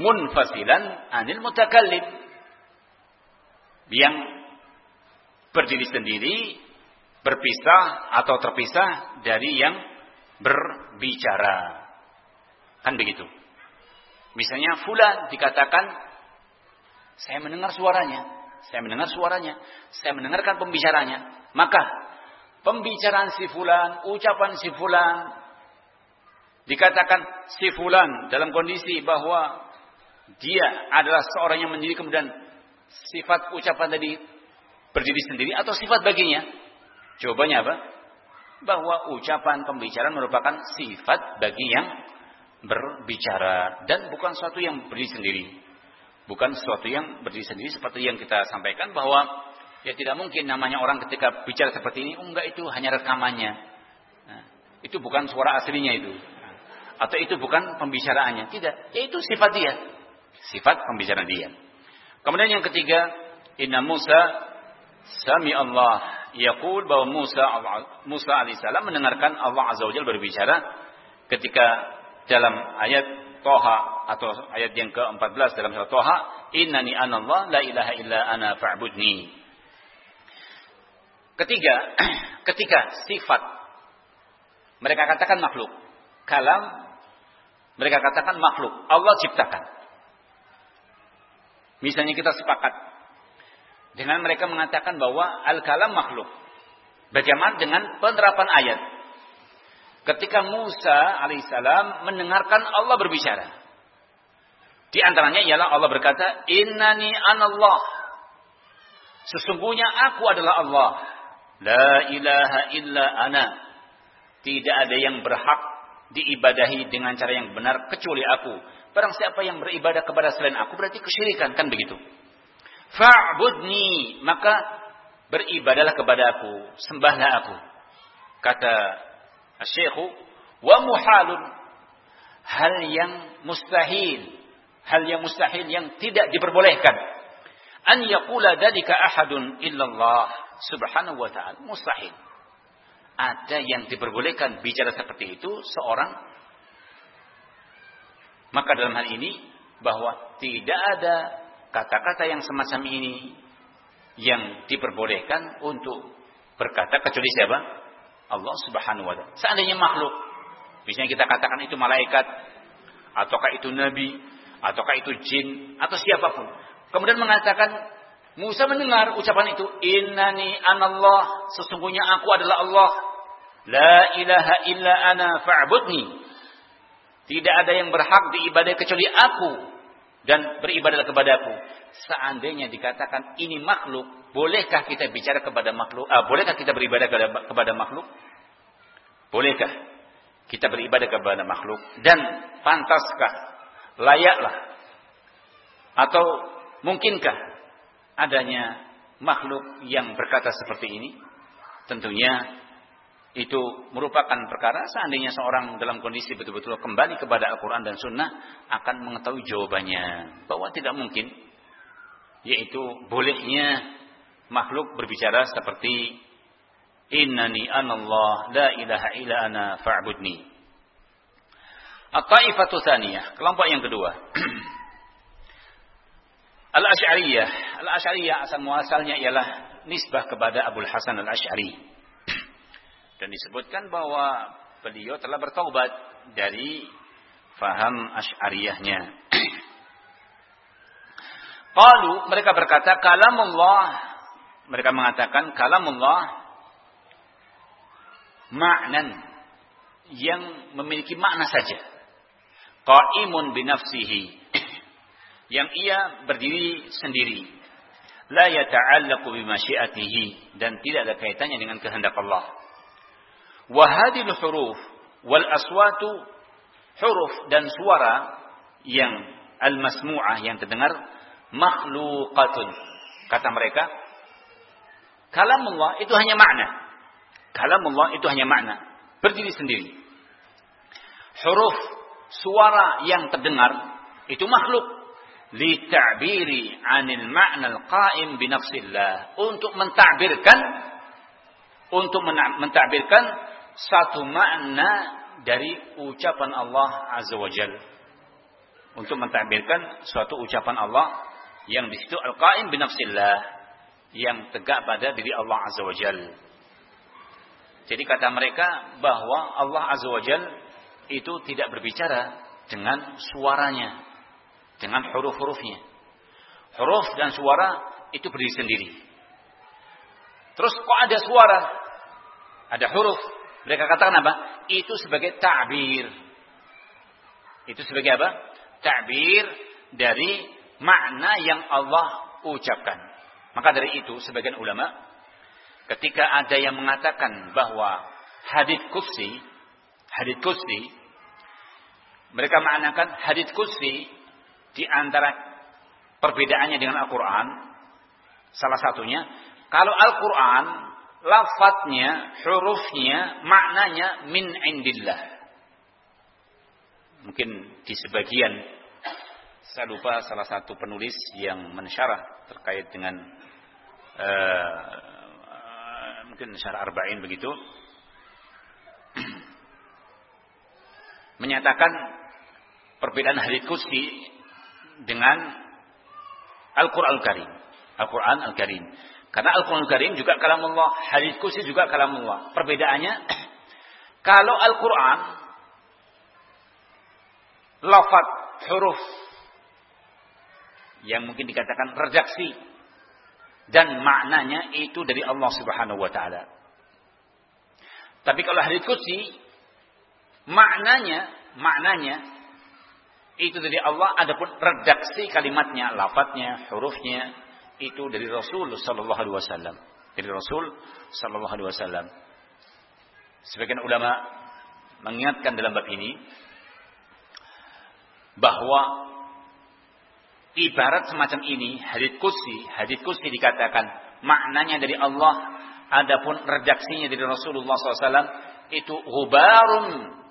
Munfasilan anil mutakallim. Yang berdiri sendiri, berpisah atau terpisah dari yang berbicara. Kan begitu. Misalnya fulan dikatakan saya mendengar suaranya, saya mendengar suaranya, saya mendengarkan pembicaranya. Maka pembicaraan si fulan, ucapan si fulan dikatakan si fulan dalam kondisi bahwa dia adalah seorang yang menjadi kemudian sifat ucapan tadi berdiri sendiri atau sifat baginya? Jawabannya apa? Bahwa ucapan pembicaraan merupakan sifat bagi yang berbicara dan bukan sesuatu yang berdiri sendiri. Bukan sesuatu yang berdiri sendiri seperti yang kita sampaikan bahwa ya tidak mungkin namanya orang ketika bicara seperti ini, oh, enggak itu hanya rekamannya. Nah, itu bukan suara aslinya itu. Atau itu bukan pembicaraannya. Tidak, ya itu sifat dia. Sifat pembicaraan dia. Kemudian yang ketiga, Inna Musa sami Allah yaqul bahwa Musa Musa alaihissalam mendengarkan Allah azza wajalla berbicara ketika dalam ayat Toha atau ayat yang ke-14 dalam surat Toha, Innani anallah la ilaha illa ana fa'budni. Ketiga, ketika sifat mereka katakan makhluk, kalam mereka katakan makhluk, Allah ciptakan. Misalnya kita sepakat dengan mereka mengatakan bahwa al-kalam makhluk. Bagaimana dengan penerapan ayat? ketika Musa alaihissalam mendengarkan Allah berbicara. Di antaranya ialah Allah berkata, Innani anallah. Sesungguhnya aku adalah Allah. La ilaha illa ana. Tidak ada yang berhak diibadahi dengan cara yang benar kecuali aku. Barang siapa yang beribadah kepada selain aku berarti kesyirikan. Kan begitu. Fa'budni. Maka beribadalah kepada aku. Sembahlah aku. Kata Asyikhu wa muhalun hal yang mustahil hal yang mustahil yang tidak diperbolehkan an yaqula dalika ahadun illallah subhanahu wa ta'ala mustahil ada yang diperbolehkan bicara seperti itu seorang maka dalam hal ini bahwa tidak ada kata-kata yang semacam ini yang diperbolehkan untuk berkata kecuali siapa? Allah Subhanahu wa taala. Seandainya makhluk, misalnya kita katakan itu malaikat ataukah itu nabi ataukah itu jin atau siapa pun. Kemudian mengatakan Musa mendengar ucapan itu, "Innani anallah, sesungguhnya aku adalah Allah. La ilaha illa ana fa'budni." Tidak ada yang berhak diibadai kecuali aku dan beribadahlah kepadaku. Seandainya dikatakan ini makhluk, bolehkah kita bicara kepada makhluk? Ah, bolehkah kita beribadah kepada makhluk? Bolehkah kita beribadah kepada makhluk? Dan pantaskah, layaklah, atau mungkinkah adanya makhluk yang berkata seperti ini? Tentunya itu merupakan perkara. Seandainya seorang dalam kondisi betul-betul kembali kepada Al-Quran dan Sunnah akan mengetahui jawabannya. Bahwa tidak mungkin. Yaitu bolehnya makhluk berbicara seperti innani anallah la ilaha illa ana fa'budni At-taifatu tsaniyah, kelompok yang kedua. Al-Asy'ariyah, Al-Asy'ariyah asal muasalnya ialah nisbah kepada Abu Hasan Al-Asy'ari. Dan disebutkan bahwa beliau telah bertaubat dari faham Asy'ariyahnya. Qalu mereka berkata kalamullah mereka mengatakan kalamullah maknan yang memiliki makna saja. Qaimun binafsihi yang ia berdiri sendiri. La yata'allaqu bimasyiatihi dan tidak ada kaitannya dengan kehendak Allah. Wa hadhil huruf wal aswatu huruf dan suara yang al-masmu'ah yang terdengar makhluqatun. Kata mereka, kalamullah itu hanya makna. Kalamullah itu hanya makna. Berdiri sendiri. Huruf suara yang terdengar itu makhluk. ta'biri 'anil ma'na al-qa'im bi untuk mentakbirkan untuk mentakbirkan satu makna dari ucapan Allah Azza wa Jal. Untuk mentakbirkan suatu ucapan Allah yang di situ al-qa'im bi nafsillah yang tegak pada diri Allah Azza wa Jal. Jadi kata mereka bahwa Allah Azza wa Jal itu tidak berbicara dengan suaranya, dengan huruf-hurufnya. Huruf dan suara itu berdiri sendiri. Terus kok ada suara? Ada huruf. Mereka katakan apa? Itu sebagai ta'bir. Itu sebagai apa? Ta'bir dari makna yang Allah ucapkan. Maka dari itu sebagian ulama ketika ada yang mengatakan bahwa hadis kursi, hadis kursi mereka maknakan hadis kursi di antara perbedaannya dengan Al-Quran. Salah satunya, kalau Al-Quran, lafadznya, hurufnya, maknanya min indillah. Mungkin di sebagian, saya lupa salah satu penulis yang mensyarah terkait dengan uh, mungkin syarah arba'in begitu. Menyatakan perbedaan hadits kursi dengan Al-Quran Al-Karim. Al-Quran Al-Karim. Karena Al-Quran Al-Karim juga kalamullah. Hadits kursi juga kalamullah. Perbedaannya, kalau Al-Quran, lafad, huruf, yang mungkin dikatakan redaksi, dan maknanya itu dari Allah Subhanahu wa taala. Tapi kalau hadits kursi maknanya maknanya itu dari Allah adapun redaksi kalimatnya lafadznya hurufnya itu dari Rasul sallallahu alaihi wasallam. Dari Rasul sallallahu alaihi wasallam. Sebagian ulama mengingatkan dalam bab ini bahwa ibarat semacam ini hadits kursi hadits kursi dikatakan maknanya dari Allah adapun redaksinya dari Rasulullah SAW itu hubarun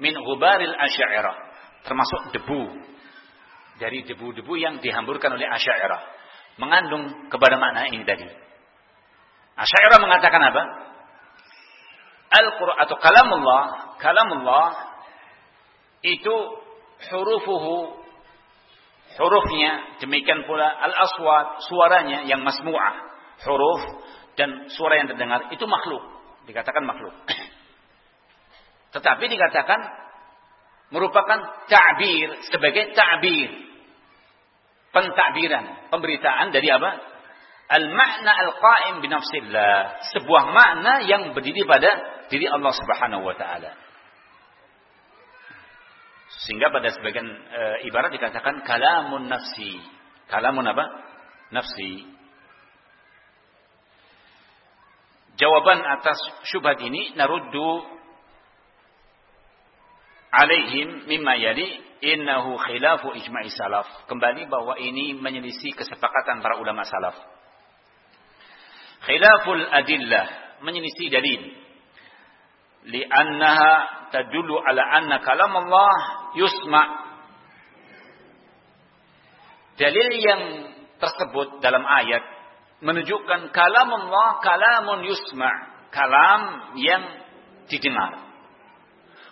min hubaril asyairah termasuk debu dari debu-debu yang dihamburkan oleh Asy'ariyah mengandung kepada makna ini tadi. Asy'ariyah mengatakan apa? Al-Qur'an atau kalamullah, kalamullah itu hurufuhu hurufnya demikian pula al-aswat suaranya yang masmu'ah huruf dan suara yang terdengar itu makhluk dikatakan makhluk tetapi dikatakan merupakan ta'bir sebagai ta'bir. Pentakbiran pemberitaan dari apa? Al-makna al-qaim binafsillah. Sebuah makna yang berdiri pada diri Allah Subhanahu wa taala. Sehingga pada sebagian e, ibarat dikatakan kalamun nafsi. Kalamun apa? Nafsi. Jawaban atas syubhat ini naruddu alaihim mimma yali innahu khilafu ijma'i salaf. Kembali bahwa ini menyelisih kesepakatan para ulama salaf. Khilaful adillah menyelisih dalil. Li'annaha tadullu ala anna kalam Allah yusma. Dalil yang tersebut dalam ayat menunjukkan kalam Allah kalamun yusma, kalam yang didengar.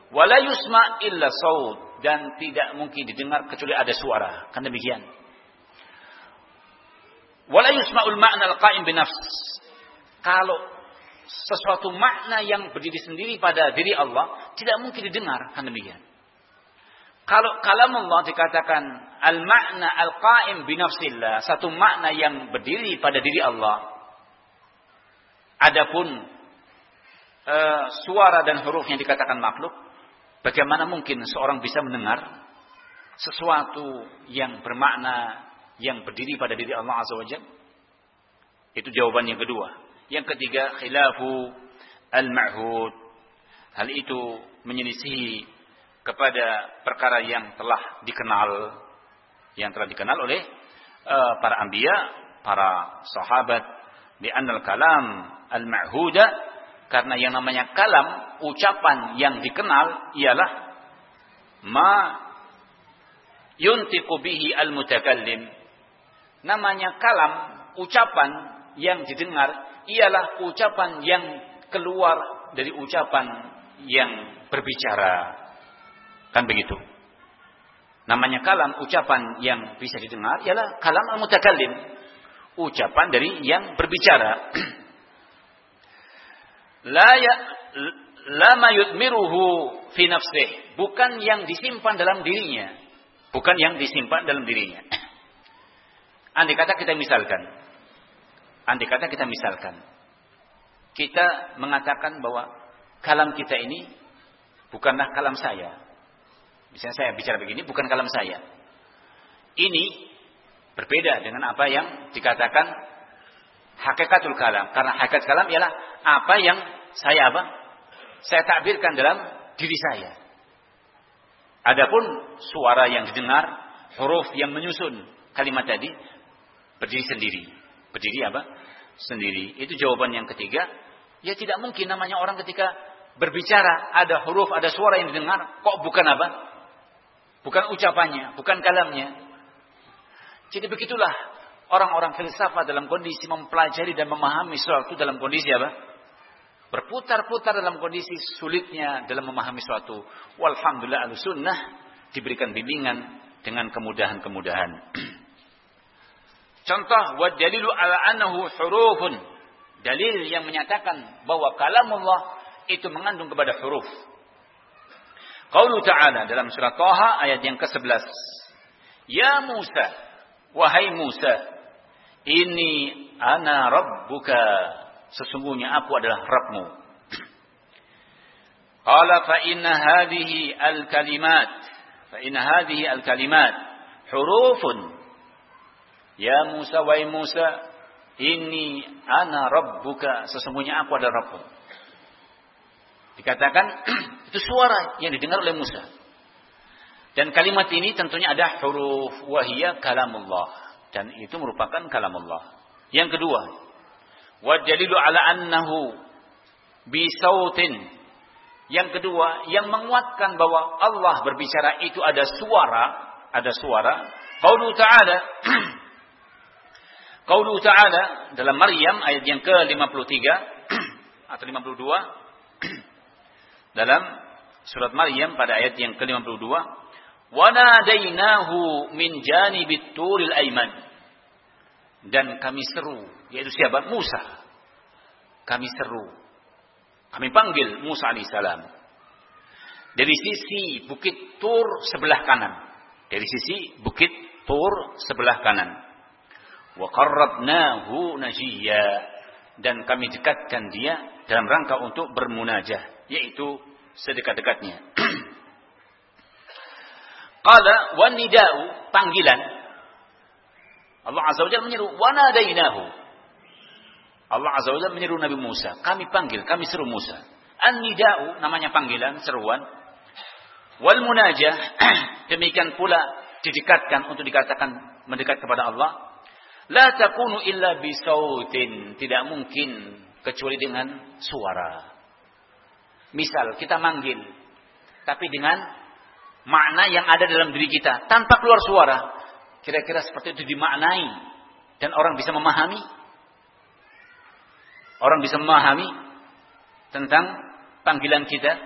Wala yusma illa saud dan tidak mungkin didengar kecuali ada suara. Kan demikian. Wala yusma'ul ma'na al-qa'im binafs. Kalau sesuatu makna yang berdiri sendiri pada diri Allah tidak mungkin didengar kan demikian. Kalau kalam Allah dikatakan al-makna al-qa'im binafsillah, satu makna yang berdiri pada diri Allah. Adapun uh, suara dan huruf yang dikatakan makhluk, Bagaimana mungkin seorang bisa mendengar sesuatu yang bermakna yang berdiri pada diri Allah Azza wa Itu jawaban yang kedua. Yang ketiga, khilafu al-ma'hud. Hal itu menyelisihi kepada perkara yang telah dikenal yang telah dikenal oleh uh, para anbiya, para sahabat di anal kalam al-ma'huda karena yang namanya kalam, ucapan yang dikenal ialah ma yuntiqu bihi al-mutakallim. Namanya kalam, ucapan yang didengar ialah ucapan yang keluar dari ucapan yang berbicara. Kan begitu. Namanya kalam, ucapan yang bisa didengar ialah kalam al-mutakallim. Ucapan dari yang berbicara. La ya lama yudmiruhu fi nafsih, bukan yang disimpan dalam dirinya, bukan yang disimpan dalam dirinya. Andai kata kita misalkan, andai kata kita misalkan, kita mengatakan bahwa kalam kita ini bukanlah kalam saya. Misalnya saya bicara begini, bukan kalam saya. Ini berbeda dengan apa yang dikatakan hakikatul kalam. Karena hakikat kalam ialah apa yang saya apa? saya takbirkan dalam diri saya. Adapun suara yang didengar, huruf yang menyusun kalimat tadi berdiri sendiri. Berdiri apa? Sendiri. Itu jawaban yang ketiga. Ya tidak mungkin namanya orang ketika berbicara ada huruf, ada suara yang didengar, kok bukan apa? Bukan ucapannya, bukan kalamnya. Jadi begitulah orang-orang filsafat dalam kondisi mempelajari dan memahami sesuatu dalam kondisi apa? berputar-putar dalam kondisi sulitnya dalam memahami suatu. Walhamdulillah al-sunnah diberikan bimbingan dengan kemudahan-kemudahan. Contoh, wa dalilu ala annahu hurufun. Dalil yang menyatakan bahwa kalamullah itu mengandung kepada huruf. Qaulu ta'ala dalam surat Taha ayat yang ke-11. Ya Musa, wahai Musa, ini ana rabbuka sesungguhnya aku adalah Rabbmu. Qala fa inna hadhihi al-kalimat fa inna hadhihi al-kalimat hurufun Ya Musa wa Musa ini ana rabbuka sesungguhnya aku adalah Rabbmu. Dikatakan itu suara yang didengar oleh Musa. Dan kalimat ini tentunya ada huruf wahiyya kalamullah dan itu merupakan kalamullah. Yang kedua, Wajalilu ala annahu bisautin. Yang kedua, yang menguatkan bahwa Allah berbicara itu ada suara, ada suara. Qaulu ta'ala Qaulu ta'ala dalam Maryam ayat yang ke-53 atau 52 dalam surat Maryam pada ayat yang ke-52 wa nadainahu min janibit turil aiman dan kami seru yaitu siapa? Musa. Kami seru. Kami panggil Musa alaihissalam. Dari sisi bukit Tur sebelah kanan. Dari sisi bukit Tur sebelah kanan. Wa qarrabnahu najiyya dan kami dekatkan dia dalam rangka untuk bermunajah yaitu sedekat-dekatnya. Qala wan nida'u panggilan Allah Azza wa Jalla menyeru wa nadainahu Allah Azza wa Jalla menyeru Nabi Musa. Kami panggil, kami seru Musa. An-nida'u namanya panggilan, seruan. Wal munajah demikian pula didekatkan untuk dikatakan mendekat kepada Allah. La takunu illa bisautin. Tidak mungkin kecuali dengan suara. Misal kita manggil tapi dengan makna yang ada dalam diri kita tanpa keluar suara. Kira-kira seperti itu dimaknai dan orang bisa memahami Orang bisa memahami tentang panggilan kita,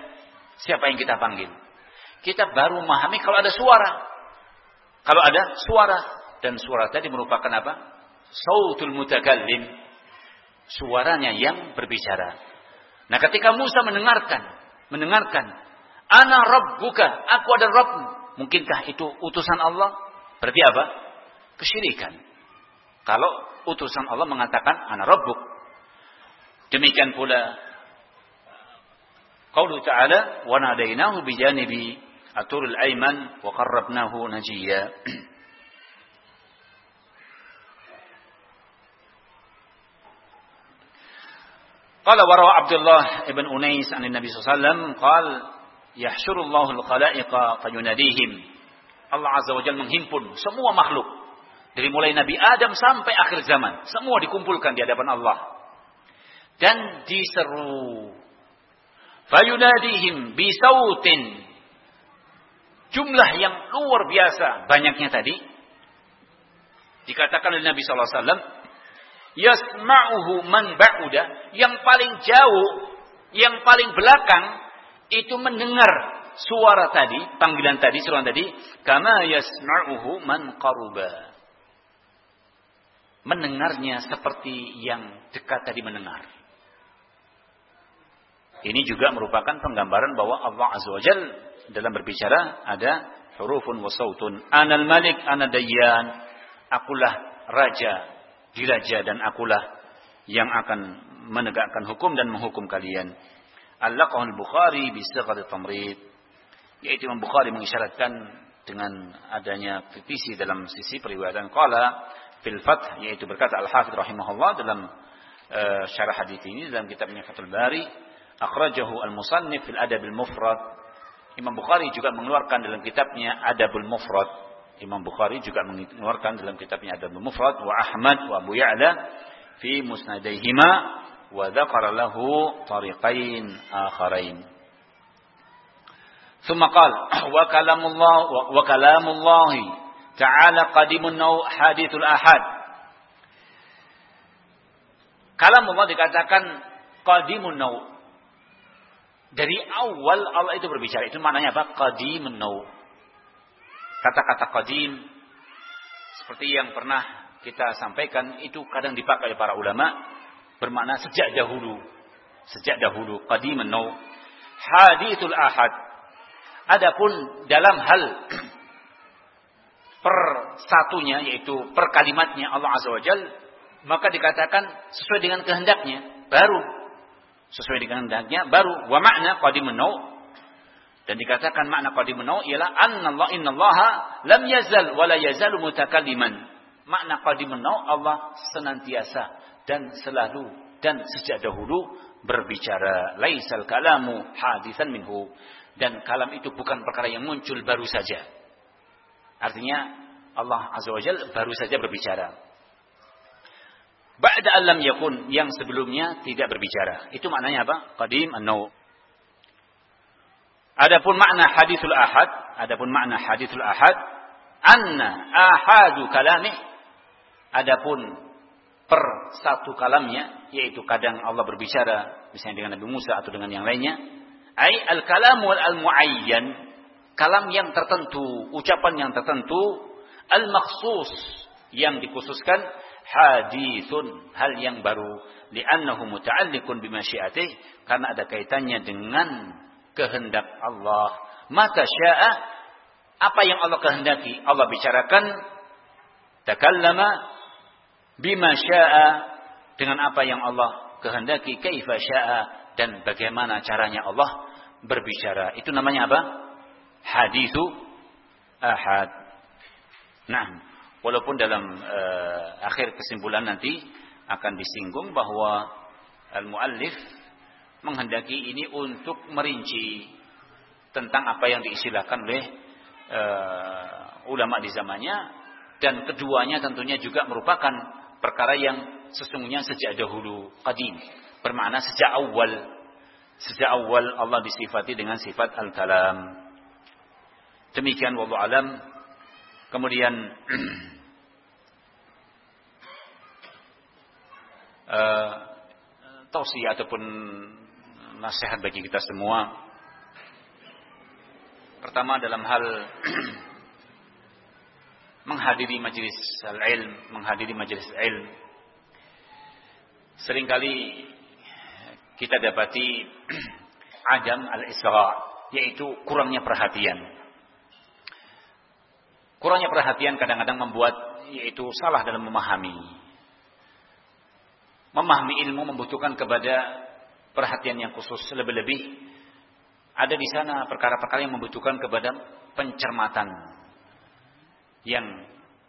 siapa yang kita panggil. Kita baru memahami kalau ada suara. Kalau ada suara dan suara tadi merupakan apa? Sautul mutakallim. Suaranya yang berbicara. Nah, ketika Musa mendengarkan, mendengarkan, "Ana rabbuka, aku ada Rabbmu." Mungkinkah itu utusan Allah? Berarti apa? Kesyirikan. Kalau utusan Allah mengatakan ana rabbuk, Demikian pula qaulu ta'ala wa nadainahu bi janibi aturul aiman wa qarrabnahu najiyya. قال وروى عبد الله بن أنيس عن النبي صلى الله عليه وسلم قال Yahsyurullahul khalaiqa fayunadihim. Allah Azza wa Jalla menghimpun semua makhluk. Dari mulai Nabi Adam sampai akhir zaman. Semua dikumpulkan di hadapan Allah. Dan diseru. Fayunadihim bisautin. Jumlah yang luar biasa banyaknya tadi. Dikatakan oleh Nabi SAW. Yasma'uhu man ba'uda. Yang paling jauh. Yang paling belakang itu mendengar suara tadi panggilan tadi suara tadi kama yasma'uhu man qaruba mendengarnya seperti yang dekat tadi mendengar ini juga merupakan penggambaran bahwa Allah Azza wa Jal dalam berbicara ada hurufun wa sautun. Anal malik, ana dayyan. Akulah raja, diraja dan akulah yang akan menegakkan hukum dan menghukum kalian. Allaqahul Bukhari bisaghat tamrid. Yaitu Imam Bukhari mengisyaratkan dengan adanya kritisi dalam sisi periwayatan. Qala fil fath yaitu berkata Al-Hafidz rahimahullah dalam uh, syarah hadis ini dalam kitabnya Fathul Bari akhrajahu al-musannif fil adab al-mufrad Imam Bukhari juga mengeluarkan dalam kitabnya Adabul Mufrad. Imam Bukhari juga mengeluarkan dalam kitabnya Adabul Mufrad wa Ahmad wa Abu Ya'la fi musnadaihima wa dzakara lahu tariqain akharain ثم قال وكلام الله وكلام الله تعالى قديم النوع حديث الأحد Kalam Allah dikatakan qadimun nau dari awal Allah itu berbicara. Itu maknanya apa? Qadim nau. Kata-kata qadim seperti yang pernah kita sampaikan itu kadang dipakai oleh para ulama bermakna sejak dahulu. Sejak dahulu qadim nau. Hadithul ahad. Adapun dalam hal per satunya yaitu per kalimatnya Allah Azza wa Jal maka dikatakan sesuai dengan kehendaknya baru sesuai dengan hendaknya baru wa makna qadimun dan dikatakan makna qadimun ialah annallahu innallaha lam yazal wa la yazalu mutakalliman makna qadimun Allah senantiasa dan selalu dan sejak dahulu berbicara laisal kalamu hadisan minhu dan kalam itu bukan perkara yang muncul baru saja artinya Allah azza wajalla baru saja berbicara Ba'da alam yakun yang sebelumnya tidak berbicara. Itu maknanya apa? Qadim an-naw. Adapun makna hadithul ahad, adapun makna hadithul ahad, anna ahadu kalami. Adapun per satu kalamnya, yaitu kadang Allah berbicara misalnya dengan Nabi Musa atau dengan yang lainnya, ai al-kalamu al-muayyan, kalam yang tertentu, ucapan yang tertentu, al-makhsus yang dikhususkan hadithun hal yang baru li'annahu muta'alliqun bimasyiatih karena ada kaitannya dengan kehendak Allah. Mata sya'a apa yang Allah kehendaki? Allah bicarakan takallama bima sya'a dengan apa yang Allah kehendaki kaifa sya'a dan bagaimana caranya Allah berbicara. Itu namanya apa? Hadithu ahad. Nah Walaupun dalam uh, akhir kesimpulan nanti akan disinggung bahwa al-muallif menghendaki ini untuk merinci tentang apa yang diistilahkan oleh uh, ulama di zamannya dan keduanya tentunya juga merupakan perkara yang sesungguhnya sejak dahulu qadim. Bermakna sejak awal. Sejak awal Allah disifati dengan sifat al-kalam. Demikian wallahu alam. Kemudian uh, ataupun nasihat bagi kita semua. Pertama dalam hal menghadiri majelis al-ilm, menghadiri majelis ilm. Seringkali kita dapati adam al-isra, yaitu kurangnya perhatian. Kurangnya perhatian kadang-kadang membuat yaitu salah dalam memahami memahami ilmu membutuhkan kepada perhatian yang khusus lebih-lebih ada di sana perkara-perkara yang membutuhkan kepada pencermatan yang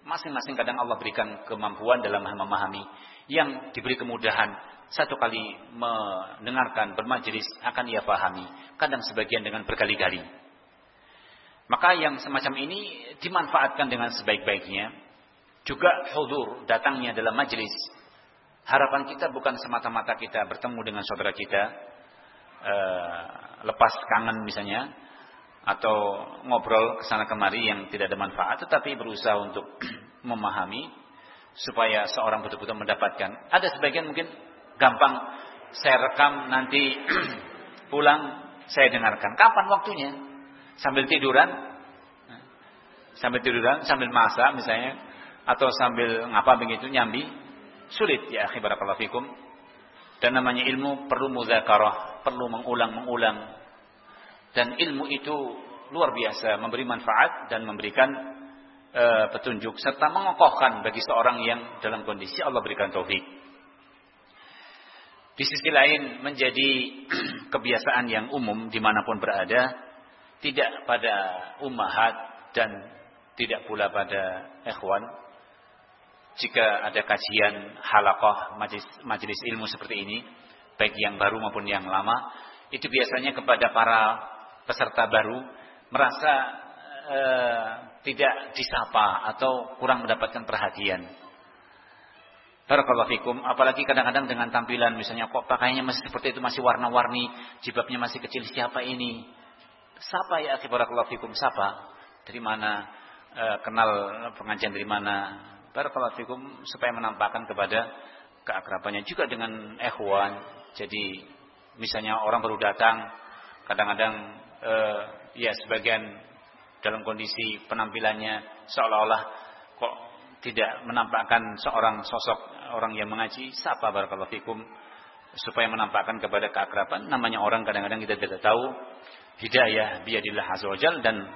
masing-masing kadang Allah berikan kemampuan dalam memahami yang diberi kemudahan satu kali mendengarkan bermajelis akan ia pahami kadang sebagian dengan berkali-kali. Maka yang semacam ini dimanfaatkan dengan sebaik-baiknya. Juga hudur datangnya dalam majelis. Harapan kita bukan semata-mata kita bertemu dengan saudara kita, uh, lepas kangen misalnya, atau ngobrol ke sana kemari yang tidak ada manfaat tetapi berusaha untuk memahami supaya seorang betul-betul mendapatkan. Ada sebagian mungkin gampang saya rekam nanti pulang saya dengarkan. Kapan waktunya? Sambil tiduran? Sambil tiduran, sambil masak misalnya atau sambil ngapa begitu nyambi? Sulit ya akhi barakallahu fikum. Dan namanya ilmu perlu muzakarah, perlu mengulang-mengulang dan ilmu itu luar biasa memberi manfaat dan memberikan e, petunjuk serta mengokohkan bagi seorang yang dalam kondisi Allah berikan taufik. Di sisi lain menjadi kebiasaan yang umum di mana pun berada, tidak pada ummahat dan tidak pula pada ikhwan. Jika ada kajian halakoh majelis, majelis ilmu seperti ini, baik yang baru maupun yang lama, itu biasanya kepada para peserta baru merasa e, tidak disapa atau kurang mendapatkan perhatian. Barakallahu apalagi kadang-kadang dengan tampilan misalnya kok pakaiannya masih seperti itu masih warna-warni, jibabnya masih kecil, siapa ini? Siapa ya akhi barakallahu? Siapa? Dari mana? E, kenal pengajian dari mana? Barakallahu supaya menampakkan kepada keakrabannya juga dengan ikhwan. Jadi misalnya orang baru datang, kadang-kadang uh, ya sebagian dalam kondisi penampilannya seolah-olah kok tidak menampakkan seorang sosok orang yang mengaji. Siapa barakallahu fikum supaya menampakkan kepada keakraban. Namanya orang kadang-kadang kita tidak tahu. Hidayah biadillah azza wajal dan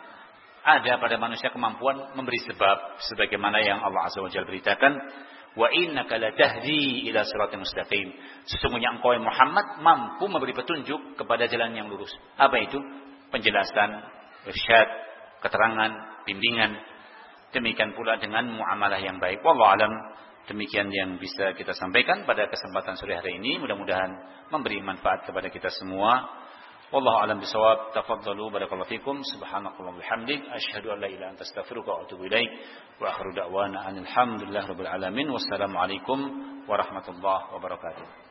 ada pada manusia kemampuan memberi sebab sebagaimana yang Allah azza wajal beritakan wa innaka latahdi ila siratal mustaqim. Sesungguhnya engkau Muhammad mampu memberi petunjuk kepada jalan yang lurus. Apa itu penjelasan, irsyad, keterangan, bimbingan. Demikian pula dengan muamalah yang baik. Wallahu alam. Demikian yang bisa kita sampaikan pada kesempatan sore hari ini. Mudah-mudahan memberi manfaat kepada kita semua. Wallahu alam bisawab. Tafadhalu barakallahu fikum. Subhanakallah bihamdik. Asyhadu an la ilaha anta astaghfiruka wa atubu ilaik. Wa akhiru da'wana anil hamdulillah rabbil alamin. Wassalamualaikum warahmatullahi wabarakatuh.